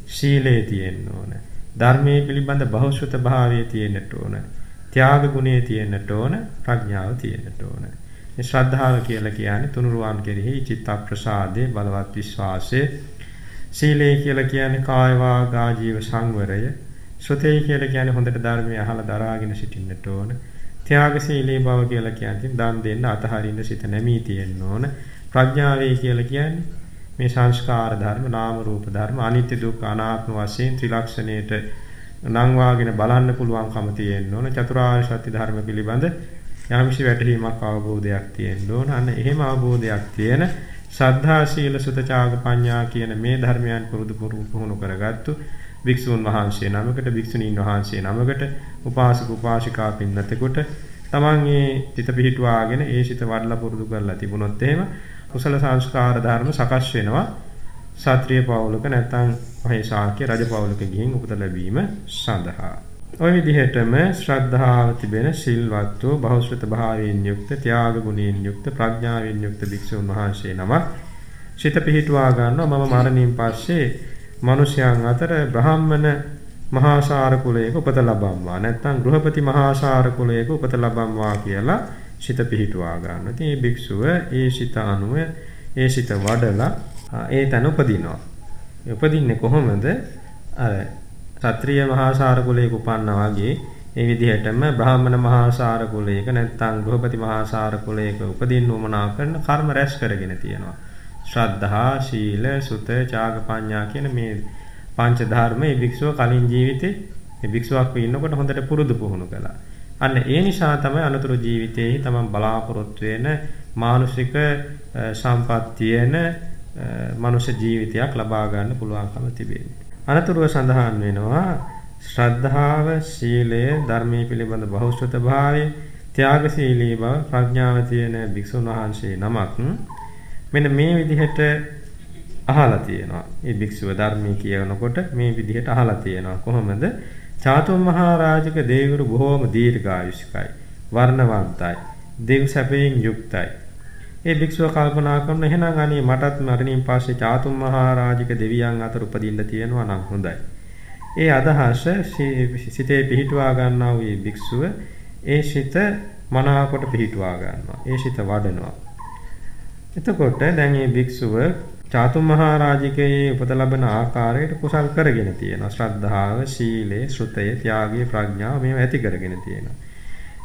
ශීලයේ තියෙන්න ඕන. ධර්මයේ පිළිබඳ බහුශ්‍රත භාවයේ තියෙන්නට ඕන. ත්‍යාග ගුණයේ තියෙන්නට ඕන. ප්‍රඥාව තියෙන්නට ඕන. මේ ශ්‍රද්ධාව කියලා කියන්නේ තුනුරුවන් කෙරෙහි චිත්ත ප්‍රසාදේ බලවත් විශ්වාසය. සීලය කියලා කියන්නේ කාය වාග් ආජීව සංවරය. ශ්‍රතේ කියලා කියන්නේ හොඳට ධර්මය අහලා දරාගෙන සිටින්නට ඕන. ත්‍යාගශීලී බව කියලා කියන්නේ දන් දෙන්න අතහරින්න සිත නැමී තියෙන්න ඕන. ප්‍රඥාවේ කියලා කියන්නේ මේ සංස්කාර ධර්ම, නාම රූප ධර්ම, අනිත්‍ය දුක්ඛ අනාත්ම වශයෙන් ත්‍රිලක්ෂණයට නම් වාගෙන බලන්න පුළුවන්කම තියෙන්න ඕන. චතුරාර්ය සත්‍ය ධර්ම පිළිබඳ යම්සි වැටහීමක් අවබෝධයක් තියෙන්න ඕන. අන්න එහෙම අවබෝධයක් තියෙන ශ්‍රද්ධා සීල සුත ත්‍යාග පඤ්ඤා කියන මේ ධර්මයන් පුරුදු පුහුණු කරගත්තු භික්ෂුන් වහන්සේ නමකට භික්ෂුණීන් වහන්සේ නමකට උපාසක උපාසිකා පින්නතෙකුට තමන් ඒ චිත පිහිටුවාගෙන ඒ සිත වඩලා පුරුදු කරලා තිබුණොත් එහෙම කුසල සංස්කාර ධර්ම සකස් වෙනවා ශාත්‍රීය පවුලක නැත්නම් මහේශාක්‍ය රජ පවුලක ගිහින් උපත ලැබීම සඳහා ওই විදිහටම ශ්‍රද්ධාව තිබෙන සිල්වත්ව බහුශ්‍රත භාවයෙන් යුක්ත ත්‍යාග ගුණයෙන් යුක්ත ප්‍රඥාවෙන් යුක්ත භික්ෂුන් වහන්සේ නමක් සිත පිහිටුවා ගන්නවා මම මරණින් පස්සේ මිනිසයන් අතර බ්‍රාහ්මණ මහාසාර කුලයක උපත ලබම්වා නැත්නම් ගෘහපති මහාසාර කුලයක උපත ලබම්වා කියලා සිත පිහිටුවා ගන්නවා. ඉතින් මේ භික්ෂුව ඒ සිත අනුව ඒ සිත වඩලා ඒ තැන උපදිනවා. උපදින්නේ කොහොමද? අර ක්ෂත්‍රීය මහාසාර කුලයක උපන්නා වගේ ඒ විදිහටම බ්‍රාහ්මණ මහාසාර කුලයක නැත්නම් ගෘහපති මහාසාර කුලයක උපදින්න උවමනා කරන කර්ම රැස් කරගෙන තියෙනවා. ශ්‍රද්ධා, ශීල, සුත, ත්‍යාග, පඤ්ඤා කියන මේ පංච ධර්ම මේ භික්ෂුව කලින් ජීවිතේ මේ භික්ෂුවක් වෙන්නකොට හොඳට පුරුදු පුහුණු කළා. අන්න ඒ නිසා තමයි අනුතුරු ජීවිතයේ තමන් බලාපොරොත්තු වෙන මානසික සම්පත්තියන මනුෂ්‍ය ජීවිතයක් ලබා ගන්න පුළුවන්කම තිබෙන්නේ. අනතුරුව සඳහන් වෙනවා ශ්‍රද්ධාව, සීලය, ධර්මයේ පිළිබඳ බහුශ්‍රත භාවය, ත්‍යාගශීලී බව, ප්‍රඥාව තියෙන භික්ෂුන් වහන්සේ නමක් මෙන්න මේ විදිහට අහලා තියෙනවා. මේ භික්ෂුව ධර්මයේ කියනකොට මේ විදිහට අහලා තියෙනවා. කොහොමද? චාතුම් මහරජක දේවරු බොහෝම දීර්ඝායුෂිකයි. වර්ණවන්තයි. දෙව් සැපයෙන් යුක්තයි. ඒ භික්ෂුව කල්පනා කරන එහෙනම් අනේ මටත් මරණින් පස්සේ චාතුම් මහරජක දෙවියන් අතර උපදින්න තියෙනවා නම් හොඳයි. ඒ අදහස සිතේ පිහිටුවා ගන්නා වූ භික්ෂුව ඒ සිත මනාවකට පිහිටුවා ගන්නවා. ඒ සිත වඩනවා. එතකොට දැන් මේ භික්ෂුව චාතු මහරජිකේ උපත ලබන ආකාරයට කුසල් කරගෙන තියෙනවා. ශ්‍රද්ධාව, සීලය, ශ්‍රුතය, ත්‍යාගය, ප්‍රඥාව මේවා ඇති කරගෙන තියෙනවා.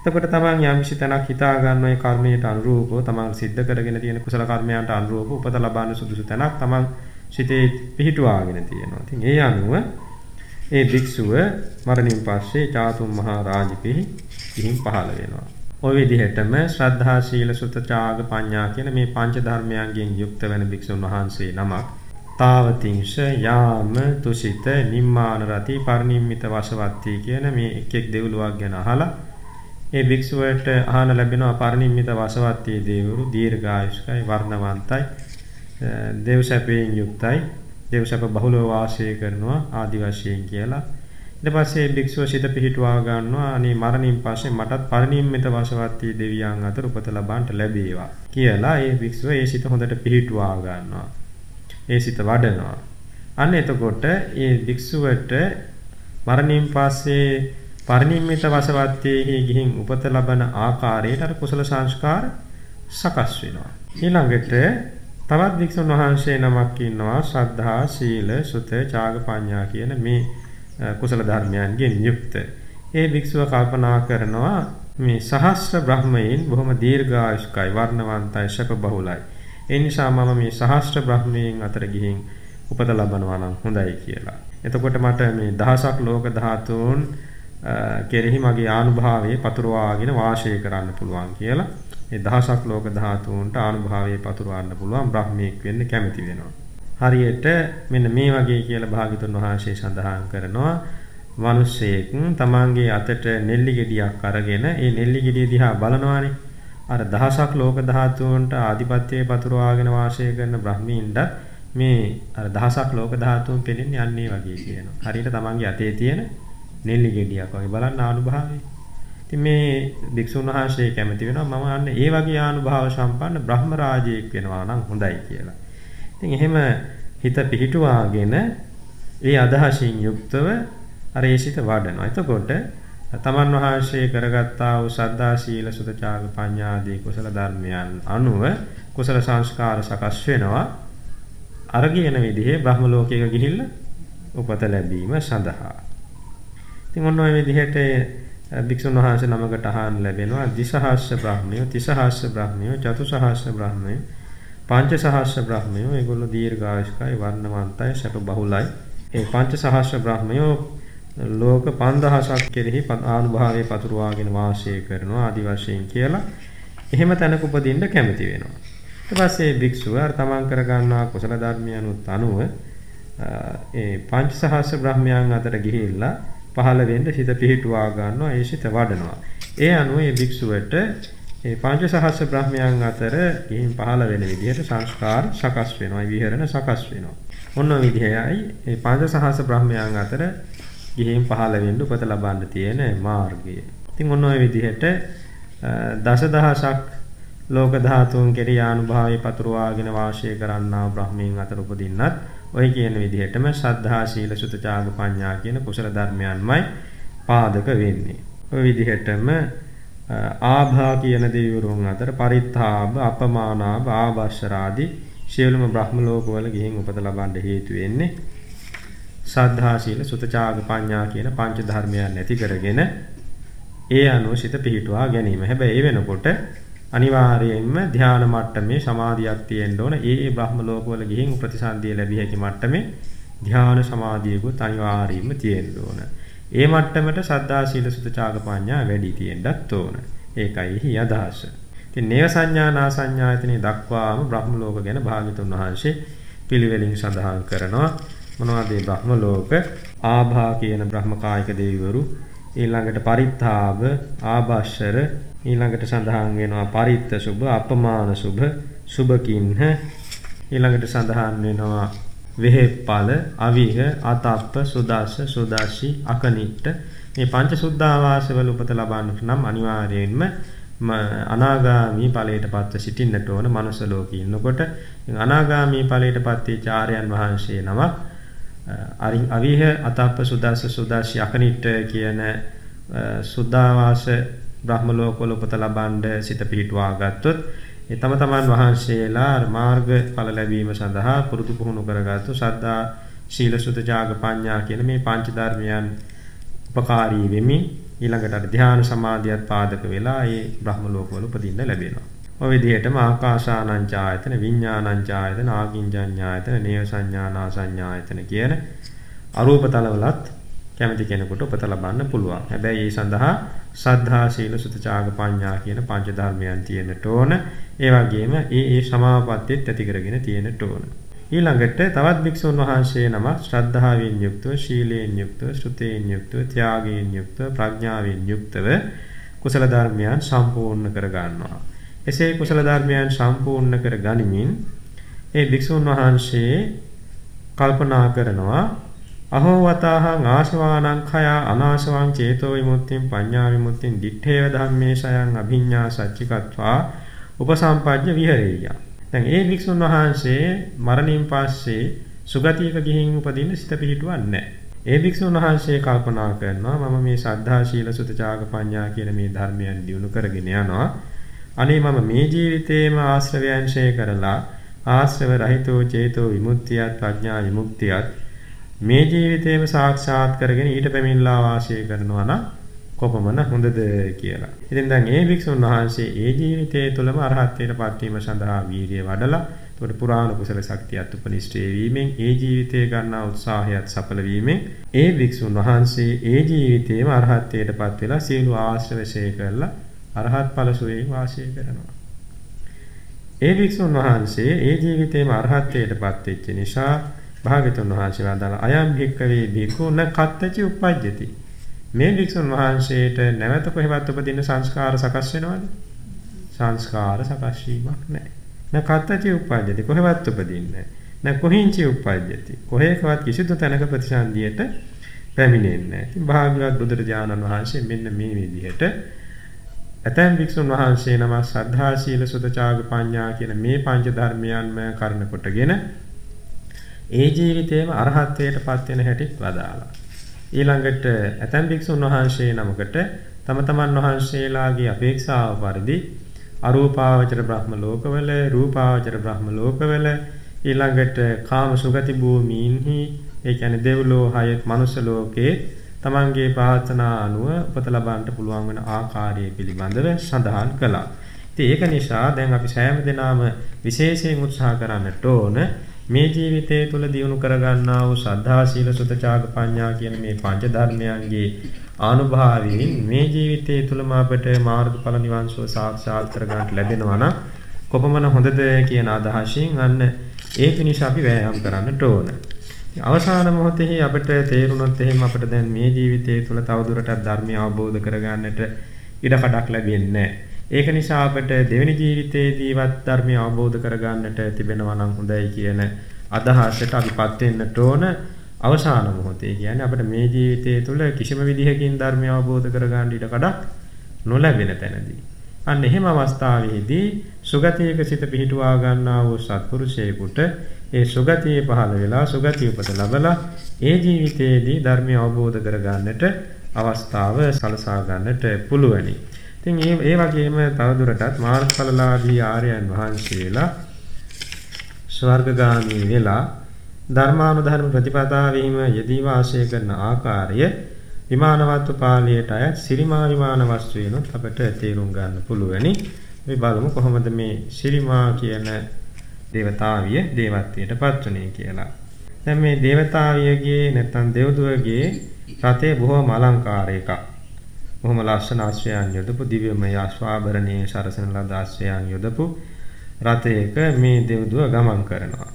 එතකොට තමන් යම්කිසි තැනක් හිතා ගන්න ඒ කර්මයට අනුරූපව තමන් සිද්ධ කරගෙන තියෙන කුසල කර්මයන්ට අනුරූපව උපත ලබන්න සුදුසු තැනක් තමන් සිතේ පිහිටුවාගෙන තියෙනවා. ඉතින් ඒ අනුව ඒ භික්ෂුව මරණින් පස්සේ චාතුම් මහා රාජිකෙහි ගිහින් පහළ වෙනවා. ওই විදිහටම ශ්‍රද්ධා සීල සුත ත්‍යාග පඤ්ඤා කියන මේ පංච ධර්මයන්ගෙන් යුක්ත වෙන භික්ෂුන් වහන්සේ නමක් තාවතිංශ යාම තුසිත නිම්මාන රති පරිනිම්මිත වසවත්ති කියන මේ එක් එක් දෙවුලුවක් ගැන අහලා ඒ භික්ෂුවට අහන ලැබෙනවා පරිනිම්මිත වසවත්ති දේවරු දීර්ඝායුෂ්කයි වර්ණවන්තයි දේවසපයෙන් යුක්තයි දේවසප බහුලව වාසය කරනවා ආදි වශයෙන් කියලා ඊට පස්සේ භික්ෂුව සිත පිහිටුවා ගන්නවා අනේ මරණින් පස්සේ මටත් පරිණිම්මිත වශවත්ති දෙවියන් අතර උපත ලබන්නට ලැබේවා කියලා ඒ භික්ෂුව ඒ සිත හොඳට පිහිටුවා ගන්නවා. ඒ සිත වඩනවා. අන්න එතකොට ඒ භික්ෂුවට මරණින් පස්සේ පරිණිම්මිත වශවත්තිෙහි ගිහින් උපත ලබන ආකාරයට අර කුසල සංස්කාර සකස් වෙනවා. ඊළඟට තවත් වික්ෂුන් වහන්සේ නමක් ඉන්නවා ශ්‍රද්ධා, සීල, සුත, ඡාග, පඤ්ඤා කියන මේ කුසල ධර්මයන්ගෙන් යුක්ත. ඒ භික්ෂුව කල්පනා කරනවා මේ සහස්‍ර බ්‍රහ්මයන් බොහොම දීර්ඝායුෂ්කයි වර්ණවන්තයි ශප බහුලයි. ඒ නිසා මම මේ සහස්‍ර බ්‍රහ්මයන් අතර ගිහින් උපත ලබනවා නම් හොඳයි කියලා. එතකොට මට මේ දහසක් ලෝක ධාතුන් කෙරෙහි මගේ ආනුභාවයේ පතුරවාගෙන වාසය කරන්න පුළුවන් කියලා. මේ දහසක් ලෝක ධාතුන්ට ආනුභාවයේ පතුරවන්න පුළුවන් බ්‍රහ්මීක් වෙන්න කැමති වෙනවා. හරියට මෙන්න මේ වගේ කියලා භාග්‍යතුන් වහන්සේ සඳහන් කරනවා මිනිස්සෙක් තමන්ගේ අතට නෙල්ලි ගෙඩියක් අරගෙන ඒ නෙල්ලි ගෙඩිය දිහා බලනවානේ අර දහසක් ලෝක ධාතුන්ට ආධිපත්‍යයේ පතුරවාගෙන වාසය කරන බ්‍රහ්මීන්ට මේ අර දහසක් ලෝක ධාතුන් පෙනෙන්නේ යන්නේ වගේ කියනවා. හරියට තමන්ගේ අතේ තියෙන නෙල්ලි ගෙඩියක් වගේ බලන්න අනුභවය. ඉතින් මේ භික්ෂුන් වහන්සේ කැමති වෙනවා මම අන්න ඒ වගේ අනුභව සම්පන්න බ්‍රහ්ම රාජයෙක් වෙනවා නම් හොඳයි කියලා. ඉතින් එහෙම හිත පිහිටුවාගෙන ඒ අදහසින් යුක්තව අර ඒ සිත වඩනවා. එතකොට තමන් වහන්සේ කරගත්තා වූ සද්ධා සීල සුත චාග පඤ්ඤාදී කුසල ධර්මයන් අනුව කුසල සංස්කාර සකස් වෙනවා. අර කියන විදිහේ බ්‍රහ්ම ලෝකයක ගිහිල්ලා උපත ලැබීම සඳහා. ඉතින් ඔන්න ඔය විදිහට භික්ෂුන් වහන්සේ නමකට අහන්න ලැබෙනවා දිසහස්ස බ්‍රහ්මිය, තිසහස්ස බ්‍රහ්මිය, චතුසහස්ස බ්‍රහ්මිය පංච සහස්‍ර බ්‍රහ්මයෝ ඒගොල්ලෝ දීර්ඝායුෂ්කයි වර්ණවන්තයි සැප බහුලයි. ඒ පංච සහස්‍ර බ්‍රහ්මයෝ ලෝක 5000ක් කෙරෙහි ආනුභාවයේ පතුරවාගෙන වාසය කරනවා ආදි වශයෙන් කියලා එහෙම තැනක උපදින්න කැමති වෙනවා. ඊට පස්සේ භික්ෂුව අර තමන් කර ගන්නා කුසල ධර්මයන්ුත් අනුව ඒ පංච සහස්‍ර බ්‍රහ්මයන් අතර ගිහිල්ලා පහළ වෙන්න සිත පිහිටුවා ගන්නවා ඒ සිත වඩනවා. ඒ අනුව මේ භික්ෂුවට මේ පංචසහස්ස බ්‍රහ්මයන් අතර ගිහින් පහළ වෙන විදිහට සංස්කාර සකස් වෙනවා විහරණ සකස් වෙනවා. ඔන්න ඔය විදිහයයි මේ පංචසහස්ස බ්‍රහ්මයන් අතර ගිහින් පහළ වෙන්න උපත ලබන්න තියෙන මාර්ගය. ඉතින් ඔන්න ඔය විදිහට දසදහසක් ලෝක ධාතුන් කෙරෙහි ආනුභාවයේ පතුරවාගෙන වාසය කරන්නා බ්‍රහ්මීන් අතර උපදින්නත් ඔය කියන විදිහටම සද්ධා සීල සුත ත්‍යාග පඤ්ඤා කියන කුසල ධර්මයන්මයි පාදක වෙන්නේ. ඔය විදිහටම ආභා කියන දෙවිවරුන් අතර පරිත්තාබ අපමානාබ ආවශ්‍රාදී සියලුම බ්‍රහ්ම ලෝකවල ගිහින් උපත ලබන්න හේතු වෙන්නේ සද්ධා සීල සුතචාග පඤ්ඤා කියන පංච ධර්මයන් නැති කරගෙන ඒ අනුව සිත පිහිටුවා ගැනීම. හැබැයි ඒ වෙනකොට අනිවාර්යයෙන්ම ධානා මට්ටමේ සමාධියක් තියෙන්න ඕන. ඒ ඒ බ්‍රහ්ම ලෝකවල ගිහින් ප්‍රතිසන්දිය ලැබිය හැකි මට්ටමේ ධානා සමාධියකුත් අනිවාර්යයෙන්ම තියෙන්න ඕන. ඒ මට්ටමට සද්දා සීල සුත චාග පඤ්ඤා වැඩි තියෙන්නත් ඕන. ඒකයි හි අදහස. ඉතින් නේව සංඥා නා සංඥායතනෙ දක්වාම බ්‍රහ්ම ලෝක ගැන භාග්‍යතුන් වහන්සේ පිළිවෙලින් සඳහන් කරනවා. මොනවද මේ බ්‍රහ්ම ලෝක? ආභා කියන බ්‍රහ්ම කායික දෙවිවරු ඊළඟට පරිත්තාව ආභාෂර ඊළඟට සඳහන් වෙනවා පරිත්ත සුභ අපමාන සුභ සුභකින්හ. ඊළඟට සඳහන් වෙනවා වෙහෙප්පල, අවිහ, අතප්ප, සුදස්ස, සුදස්සි, අකනිට්ට මේ පංච සුද්ධාවාසවල උපත ලබන්නට නම් අනිවාර්යයෙන්ම අනාගාමී ඵලයටපත්ව සිටින්නට ඕන මනුස්ස ලෝකේ ඉන්නකොට. අනාගාමී ඵලයටපත් වෙච්ච ආර්යයන් වහන්සේ නමක් අවිහ අතප්ප සුදස්ස සුදස්සි අකනිට්ට කියන සුද්ධාවාස බ්‍රහ්ම ලෝකවල උපත ලබන්න සිත පිහිටුවා ගත්තොත් ඒ තම තමන් වහන්සේලා මාර්ග ඵල ලැබීම සඳහා පුරුදු පුහුණු කරගත්තු සද්ධා ශීල සුත ජාග පඤ්ඤා කියන මේ පංච ධර්මයන් උපකාරී වෙමින් ඊළඟට ධ්‍යාන සමාධියත් පාදක වෙලා ඒ බ්‍රහ්ම ලෝකවල උපදින්න ලැබෙනවා. ඔය විදිහටම ආකාසානං ඡායතන විඥානං ඡායතන ආකින්ජඤ්ඤායතන නේව සංඥානා සංඥායතන කියන අරූප තලවලත් කැමති කෙනෙකුට උපත ලබන්න පුළුවන්. හැබැයි ඒ සඳහා සද්ධා සීල සුත ඡාග පඤ්ඤා කියන පංච ධර්මයන් තියෙන්නට ඕන. ඒ වගේම ඒ ඒ සමාපත්තියත් ඇති කරගෙන තියෙන්නට ඕන. ඊළඟට තවත් භික්ෂුන් වහන්සේ නමක් ශ්‍රද්ධාවෙන් යුක්තව, ශීලයෙන් යුක්තව, ශ්‍රුතයෙන් යුක්තව, ත්‍යාගයෙන් යුක්තව, ප්‍රඥාවෙන් යුක්තව කුසල ධර්මයන් සම්පූර්ණ කර ගන්නවා. එසේ කුසල ධර්මයන් සම්පූර්ණ කර ගනිමින් ඒ භික්ෂුන් වහන්සේ කල්පනා කරනවා අහෝ වතාහං ආශවානං khය අනාශවං චේතෝ විමුක්තිං පඤ්ඤා විමුක්තිං දිත්තේව ධම්මේශයන් අභිඤ්ඤා සච්චිකත්වා උපසම්පජ්ජ විහෙරෙය්‍ය. දැන් ඒ වික්ෂුන් වහන්සේ මරණින් පස්සේ සුගතියක ගිහින් උපදින්න සිත පිහිටුවන්නේ නැහැ. ඒ වික්ෂුන් වහන්සේ කල්පනා කරනවා මම මේ සද්ධා ශීල සුත ඡාග පඤ්ඤා කියන මේ ධර්මයන් දිනු කරගෙන යනවා. අනේ මම මේ ජීවිතේම ආශ්‍රවයන් ඡේ කරලා ආශ්‍රව රහිතෝ චේතෝ විමුක්තියත් ප්‍රඥා විමුක්තියත් මේ ජීවිතේම සාක්ෂාත් කරගෙන ඊට පැමිණලා වාසය කරනවා නම් කොපමණ හොඳද කියලා. ඉතින් දැන් ඒ භික්ෂුන් වහන්සේ ඒ ජීවිතයේ තුලම අරහත්ත්වයට පත්වීම සඳහා වීරිය වඩලා එතකොට පුරාණ කුසල ශක්තියත් උපනිෂ්ඨේ වීමෙන් ඒ ජීවිතයේ ගන්නා උත්සාහයත් සඵල වීමෙන් ඒ භික්ෂුන් වහන්සේ ඒ ජීවිතයේම අරහත්ත්වයට පත් වෙලා සියලු ආශ්‍රවශේ කරලා අරහත් ඵල සුවයෙන් වාසය කරනවා. ඒ භික්ෂුන් වහන්සේ ඒ ජීවිතේම අරහත්ත්වයට පත් වෙච්ච නිසා භාග්‍යතුන් වහන්සේ වදාළ අයම් භික්කවේ භික්ඛුන කත්තචි උප්පජ්ජති. මේ භික්ෂුන් වහන්සේට නැවත කොහෙවත් උපදින්න සංස්කාර සකස් වෙනවද? සංස්කාර සකස් වීමක් නැහැ. න කත්තචි උප්පජ්ජති කොහෙවත් උපදින්නේ නැහැ. න කොහින්චි උප්පජ්ජති. කොහේකවත් කිසිදු තැනක ප්‍රතිසන්දියට පැමිණෙන්නේ නැහැ. ඉතින් භාග්‍යවත් බුදුරජාණන් වහන්සේ මෙන්න මේ විදිහට ඇතැම් වික්ෂුන් වහන්සේ නම සද්ධා සීල සුත චාග පඤ්ඤා කියන මේ පංච ධර්මයන්ම කරන කොටගෙන ඒ ජීවිතේම අරහත්ත්වයට පත් වෙන හැටි වදාලා. ඊළඟට ඇතැම් භික්ෂුන් වහන්සේ නමකට තම තමන් වහන්සේලාගේ අපේක්ෂාව පරිදි අරූපාවචර බ්‍රහ්ම ලෝකවල රූපාවචර බ්‍රහ්ම ලෝකවල ඊළඟට කාම සුගති භූමීන්හි ඒ කියන්නේ දෙව්ලෝ හයෙත් මනුෂ්‍ය ලෝකේ තමන්ගේ ප්‍රාර්ථනා අනුව උපත ලබන්නට පුළුවන් වෙන ආකාරය පිළිබඳව සඳහන් කළා. ඉතින් ඒක නිසා දැන් අපි සෑම දිනම විශේෂයෙන් උත්සාහ කරන්නට ඕන මේ ජීවිතය තුළ දියුණු කරගන්නා වූ ශ්‍රද්ධා සීල සුත ඡාග පඤ්ඤා කියන මේ පංච ධර්මයන්ගේ ආනුභාවයෙන් මේ ජීවිතය තුළම අපට මාර්ගඵල නිවන් සුව සාක්ෂාත් කරගන්නට ලැබෙනවා නම් කොපමණ හොඳද කියන අදහසින් අන්න ඒ පිණිස අපි වෑයම් කරන්නට ඕන. අවසාන මොහොතේ අපිට තේරුණොත් එහෙම අපිට දැන් මේ ජීවිතය තුළ තවදුරටත් ධර්මය අවබෝධ කරගන්නට ඉඩ කඩක් ලැබෙන්නේ නැහැ. ඒක නිසා අපට දෙවෙනි ජීවිතයේදීවත් ධර්මය අවබෝධ කරගන්නට තිබෙනවා නම් හොඳයි කියන අදහසට අපිපත් වෙන්නට ඕන අවසාන මොහොතේ. කියන්නේ අපිට මේ ජීවිතය තුළ කිසිම විදිහකින් ධර්මය අවබෝධ කරගන්න ඉඩ කඩක් නොලැබෙන තැනදී. අන්න එහෙම අවස්ථාවේදී සුගතියක සිත පිහිටුවා ගන්නා වූ සත්පුරුෂයෙකුට ඒ සුගතියේ පහළ වෙලා සුගතිය උපත ලබලා ඒ ජීවිතයේදී ධර්මය අවබෝධ කරගන්නට අවස්ථාව සලසා ගන්නට පුළුවනි. ඉතින් ඒ ඒ වගේම තවදුරටත් මාර්ගඵලලාභී ආර්යයන් වහන්සේලා ස්වර්ගගාමී වෙලා ධර්මානුධර්ම ප්‍රතිපදාවෙහිම යෙදී වාසය කරන ආකාරය විමානවත් පාළියට අයත් සිරිමා විමාන වස්තුවෙනුත් අපට තේරුම් ගන්න පුළුවනි. අපි බලමු කොහොමද මේ සිරිමා කියන දේවතාවිය දේවත්වයට පත්ුනේ කියලා. දැන් මේ දේවතාවියගේ නැත්නම් දෙව්දුවගේ රතේ බොහොම අලංකාර එකක්. බොහොම ලස්සන ආශ්‍රයයන් යොදපු දිව්‍යමය ආස්වාභරණයේ සරසන ලද ආශ්‍රයයන් යොදපු රථයක මේ දෙව්දුව ගමන් කරනවා.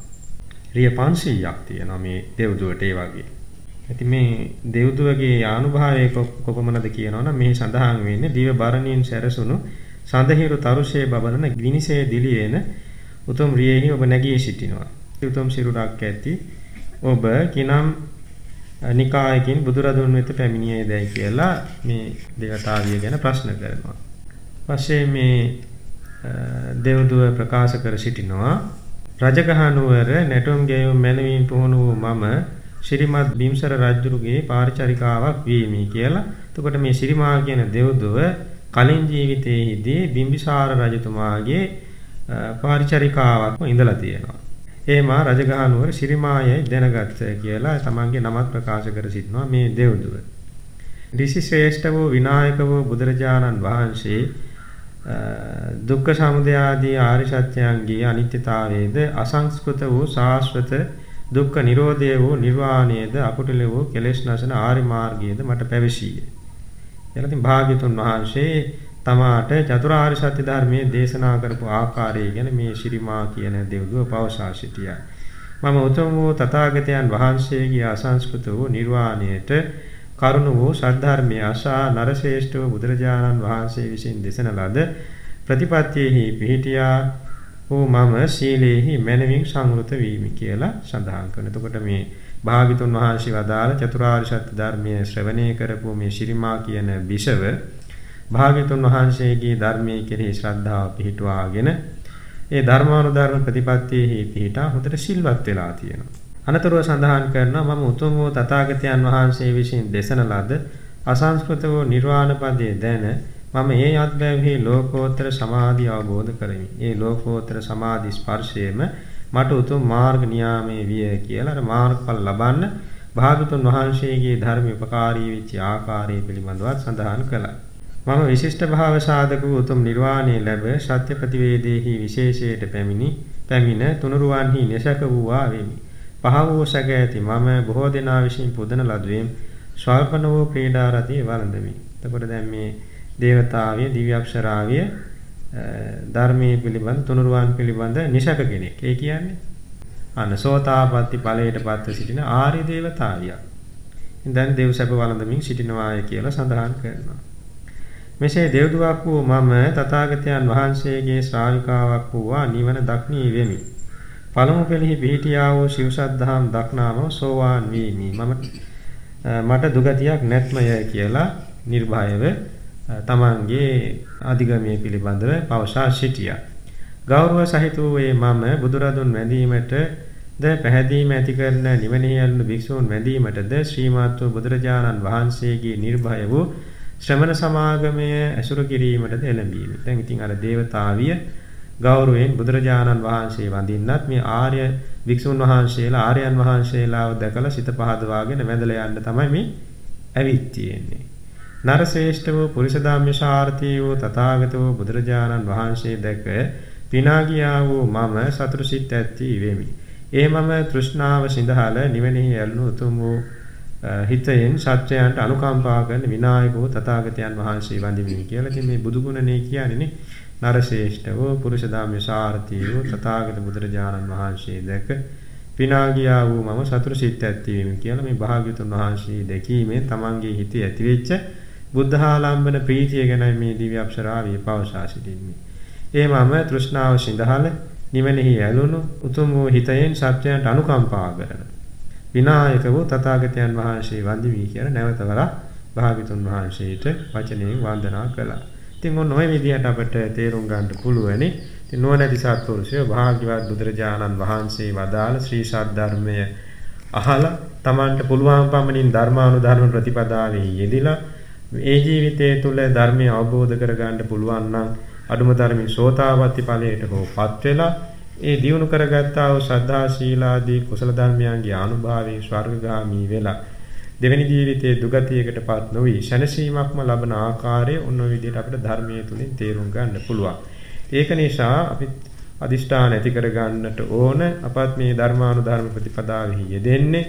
රිය 500ක් තියෙනවා මේ දෙව්දුවට ඒ වගේ. ඉතින් මේ දෙව්දුවගේ ආනුභාවය කොපමණද කියනවනම් මේ සඳහන් වෙන්නේ දිව බරණින් සැරසුණු සඳහිරු තරුෂයේ බබලන ගිනිසේ දිලියේන උතුම් රියේහි ඔබ නැගී සිටිනවා. උතුම් සිරුරක් ඇති ඔබ කිනම් නිකායකින් බුදුරදුන් වෙත පැමිණියේදයි කියලා මේ දේවතාවිය ගැන ප්‍රශ්න කරනවා. පස්සේ මේ දෙව්දුව ප්‍රකාශ කර සිටිනවා රජගහ නුවර නැටුම් ගෙයුම් මැනවින් පුහුණු වූ මම ශ්‍රීමත් බිම්සර රජුගේ පාරිචාරිකාවක් වීමි කියලා. එතකොට මේ ශ්‍රීමා කියන දෙව්දුව කලින් ජීවිතයේදී බිම්බිසාර රජතුමාගේ පාරිචාරිකාවක්ම ඉඳලා තියෙනවා. ඒමා රජගහ නුවර ශ්‍රීමායයි දැනගත් කියලා තමන්ගේ නමක් ප්‍රකාශ කර සිටිනවා මේ දෙව්දුව. ඍෂි ශ්‍රේෂ්ඨ වූ විනායක වූ බුදුරජාණන් වහන්සේ දුක්ඛ සමුදය ආදී ආර්ය සත්‍යයන්ගේ අනිත්‍යතාවයේද අසංස්කෘත වූ සාස්වත දුක්ඛ නිරෝධය වූ නිර්වාණයේද අකුටල වූ කෙලෙස් නැසන ආර්ය මාර්ගයේද මට පැවසීය. එනකින් භාග්‍යතුන් වහන්සේ තමාට චතුරාර්ය සත්‍ය ධර්මයේ දේශනා කරපු ආකාරය ගැන මේ ශිරිමා කියන දෙව්දුව පවසා සිටියා. මම උතුම් වූ තථාගතයන් වහන්සේගේ අසංස්කෘත වූ නිර්වාණයට කරුණ වූ සද්ධර්මය අසා නරශේෂ්ඨ වූ බුදුරජාණන් වහන්සේ විසින් දේශන ලද ප්‍රතිපත්තියෙහි පිහිටියා වූ මම සීලේහි මනමින් සංවෘත වීමි කියලා සඳහන් කරනවා. එතකොට මේ භාගිතුන් වහන්සේ වදාළ චතුරාර්ය සත්‍ය ධර්මයේ ශ්‍රවණය කරපු මේ ශිරිමා කියන බිසව භාග්‍යතුන් වහන්සේගේ ධර්මයේ කෙරෙහි ශ්‍රද්ධාව පිහිටුවාගෙන ඒ ධර්මානුධර්ම ප්‍රතිපත්තියෙහි පිහිටා හොඳට සිල්වත් වෙලා තියෙනවා. අනතුරුව සඳහන් කරනවා මම උතුම් වූ තථාගතයන් වහන්සේ විසින් දේශන ලද අසංස්කෘත වූ නිර්වාණ පදයේ දැන මම ඒ අත්බැවිහි ලෝකෝත්තර සමාධිය අවබෝධ කරමි. ඒ ලෝකෝත්තර සමාධි ස්පර්ශයේම මට උතුම් මාර්ග නියාමයේ විය කියලා අර මාර්ගඵල ලබන්න භාගතුන් වහන්සේගේ ධර්ම උපකාරී වෙච්ච ආකාරය පිළිබඳව සඳහන් කළා. මම විශිෂ්ට භාව සාධක වූ උතුම් නිර්වාණය ලැබ සත්‍ය ප්‍රතිවේදයේහි විශේෂයට පැමිණි පැමිණ තුනුරුවන්හි නිසක වූවා වෙමි. පහ වූ සැක ඇති මම බොහෝ දෙනා විසින් පුදන ලදුවෙම් ස්වල්පන වූ ක්‍රීඩා රතිය වළඳමි. එතකොට දැන් මේ දේවතාවිය දිව්‍ය අප්සරාවිය ධර්මයේ පිළිබඳ තුනුරුවන් පිළිබඳ නිසක කෙනෙක්. ඒ කියන්නේ අන්න සෝතාපට්ටි ඵලයට පත්ව සිටින ආර්ය දේවතාවියක්. දැන් දෙව් සැප වළඳමින් සිටිනවාය කියලා සඳහන් කරනවා. මෙසේ දෙව්දුවක් වූ මම තථාගතයන් වහන්සේගේ ශ්‍රාවිකාවක් වූවා නිවන දක්නී වෙමි. පළමු පෙළෙහි පිහිටියා වූ ශිවසද්ධාම් දක්නාම සෝවාන් වීමි. මම මට දුගතියක් නැත්මය කියලා නිර්භයව තමන්ගේ අධිගමයේ පිළිබඳව පවසා සිටියා. ගෞරව සහිත වූ මම බුදුරදුන් වැඳීමට ද පැහැදීම ඇති කරන නිවනෙහි යන්න භික්ෂූන් වැඳීමටද ශ්‍රීමාත් වූ බුදුරජාණන් වහන්සේගේ නිර්භය වූ ශ්‍රමණ සමාගමය ඇසුරු කිරීමටද එළඹීමි. දැන් ඉතින් අර දේවතාවිය ගෞරවයෙන් බුදුරජාණන් වහන්සේ වඳින්නත් මේ ආර්ය වික්ෂුන් වහන්සේලා ආර්යයන් වහන්සේලාව දැකලා සිත පහදවාගෙන වැඳලා යන්න තමයි මේ ඇවිත් තියෙන්නේ. නරශ්‍රේෂ්ඨ වූ පුරිස ධම්මශාර්ථී වූ තථාගත වූ බුදුරජාණන් වහන්සේ දැක පිනාගියා වූ මම සතුරු සිත් ඇත්ති වෙමි. ඒ මම තෘෂ්ණාව සිඳහල නිවෙනෙහි ඇල්ලු උතුම් වූ හිතයෙන් සත්‍යයන්ට අනුකම්පා කරන විනායක වූ තථාගතයන් වහන්සේ වඳිමින් කියලා ඉතින් මේ බුදු ගුණනේ කියන්නේ නරශේෂ්ඨ වූ පුරුෂ ධම්ම සාරතී වූ තථාගත බුදුරජාණන් වහන්සේ දැක විනාගියා වූ මම සතුරු සිත් ඇත්වීම කියලා මේ භාග්‍යතුන් වහන්සේ දැකීමෙන් තමන්ගේ හිතේ ඇතිවෙච්ච බුද්ධාලම්බන ප්‍රීතිය ගැන මේ දිව්‍ය අප්සරාවිය පවසා සිටින්නේ. ඒ මම තෘෂ්ණාව සිඳහල නිවනෙහි ඇලුණු උතුම් වූ හිතයෙන් සත්‍යයන්ට අනුකම්පා කරන විනායක වූ තථාගතයන් වහන්සේ වන්දිවි කියලා නැවතවරක් භාග්‍යතුන් වහන්සේට වචනයෙන් වන්දනා කළා. ඉතින් ඔන්න ඔය විදිහට අපිට තේරුම් ගන්න පුළුවනි. ඉතින් නුවණැති සත්පුරුෂය භාග්‍යවත් බුදුරජාණන් වහන්සේ වදාළ ශ්‍රී සද්ධර්මය අහලා Tamanට පුළුවන් පමණින් ධර්මානුධර්ම ප්‍රතිපදාවේ යෙදিলা මේ ජීවිතයේ තුල ධර්මය අවබෝධ කරගන්න පුළුවන් නම් අඩුම තරමින් සෝතාපට්ටි ඵලයට හෝපත් වෙලා ඒ දියුණු කරගත්තා වූ ශ්‍රද්ධා ශීලාදී කුසල ධර්මයන්ගේ අනුභවයෙන් ස්වර්ගගාමී වෙලා දෙවෙනි ජීවිතයේ දුගතියකටපත් නොවි ශනසීමක්ම ලබන ආකාරය ඔන්න ඔය විදිහට අපිට ධර්මයේ තුලින් තේරුම් ගන්න පුළුවන්. ඒක නිසා අපි අදිෂ්ඨාන ඇති කර ගන්නට ඕන අපත් මේ ධර්මානුධර්ම ප්‍රතිපදාවෙහි යෙදෙන්නේ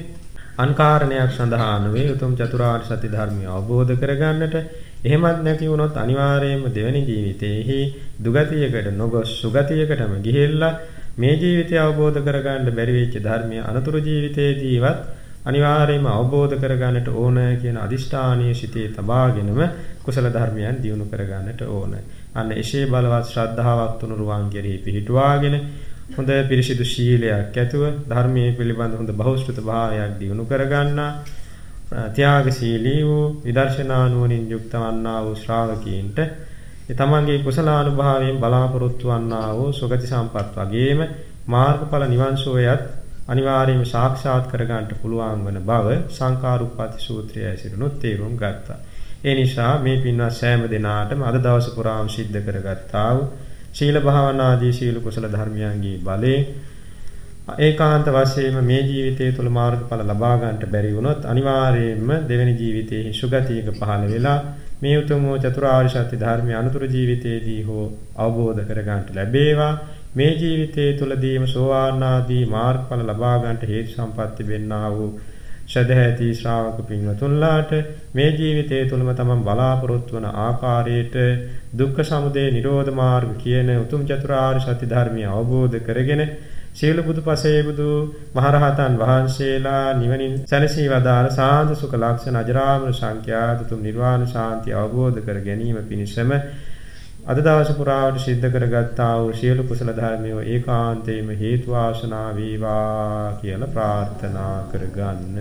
අන්කාරණයක් සඳහා නෙවෙයි උතුම් චතුරාර්ය සත්‍ය ධර්මය අවබෝධ කරගන්නට එහෙමත් නැති වුණොත් අනිවාර්යයෙන්ම දෙවෙනි ජීවිතයේහි දුගතියකට නොගොස් සුගතියකටම ගිහිල්ලා මේ ජීවිතය අවබෝධ කරගන්න බැරි වෙච්ච ධර්මය අනතුරු ජීවිතයේදීවත් අනිවාර්යයෙන්ම අවබෝධ කරගන්නට ඕන කියන අදිෂ්ඨානීය සිතේ තබාගෙනම කුසල ධර්මයන් දියුණු කරගන්නට ඕන. අන්න එසේ බලවත් ශ්‍රද්ධාවක් තුනුරුවන් කෙරෙහි පිහිටුවාගෙන හොඳ පිරිසිදු ශීලයක් ඇතුව ධර්මයේ පිළිබඳ හොඳ බහුශ්‍රත භාවයක් දිනු කරගන්නා ත්‍යාගශීලී වූ විදර්ශනා නුවණින් යුක්ත වන්නා වූ ශ්‍රාවකීන්ට තමන්ගේ කුසලානුභාවයෙන් බලාපොරොත්තු වන්නා වූ සුගති සම්පත් වගේම මාර්ගඵල නිවන් සෝයත් අනිවාර්යයෙන්ම සාක්ෂාත් කරගන්නට පුළුවන් වන බව සංකාරුප්පති සූත්‍රය ඇසිරුණොත් තේරුම් ගත්තා. ඒ නිසා මේ පින්වත් සෑම දිනාටම අද දවස පුරාම සිද්ධ කරගත්තා වූ ශීල භාවනාදී සීල කුසල ධර්මයන්ගේ බලයෙන් ඒකාන්ත වශයෙන්ම මේ ජීවිතය තුළ මාර්ගඵල ලබා ගන්නට බැරි වුණොත් අනිවාර්යයෙන්ම දෙවෙනි ජීවිතයේ සුගතියක පහළ වෙලා මේ උතුම් චතුරාර්ය සත්‍ය ධර්මය අනුතුරු ජීවිතයේදී හෝ අවබෝධ කර ගන්නට ලැබේවා. මේ ජීවිතයේ තුලදීම සෝවාන් ආදී මාර්ගඵල ලබා ගන්නට හේතු සම්පatti වෙන්නා වූ ශ්‍රද්ධාති ශ්‍රාවක පින්වතුන්ලාට මේ ජීවිතයේ තුලම තමන් බලාපොරොත්තු වන ආකාරයට දුක්ඛ සමුදය නිරෝධ මාර්ග කියන උතුම් චතුරාර්ය සත්‍ය ධර්මය අවබෝධ කරගෙන සියලු බුදුපසේ බුදු මහරහතන් වහන්සේලා නිවනින් සැනසී වදාළ සාන්ත සුඛ ලක්ෂණ අජරාමර සංඛ්‍යාත තුම් නිර්වාණ ශාන්තිය අවබෝධ කර ගැනීම පිණිසම අද දවස පුරාවට සිද්ධ කරගත්තා වූ සියලු කුසල ධර්මයෝ ඒකාන්තයෙන්ම හේතු වාසනා වේවා කියලා ප්‍රාර්ථනා කරගන්න.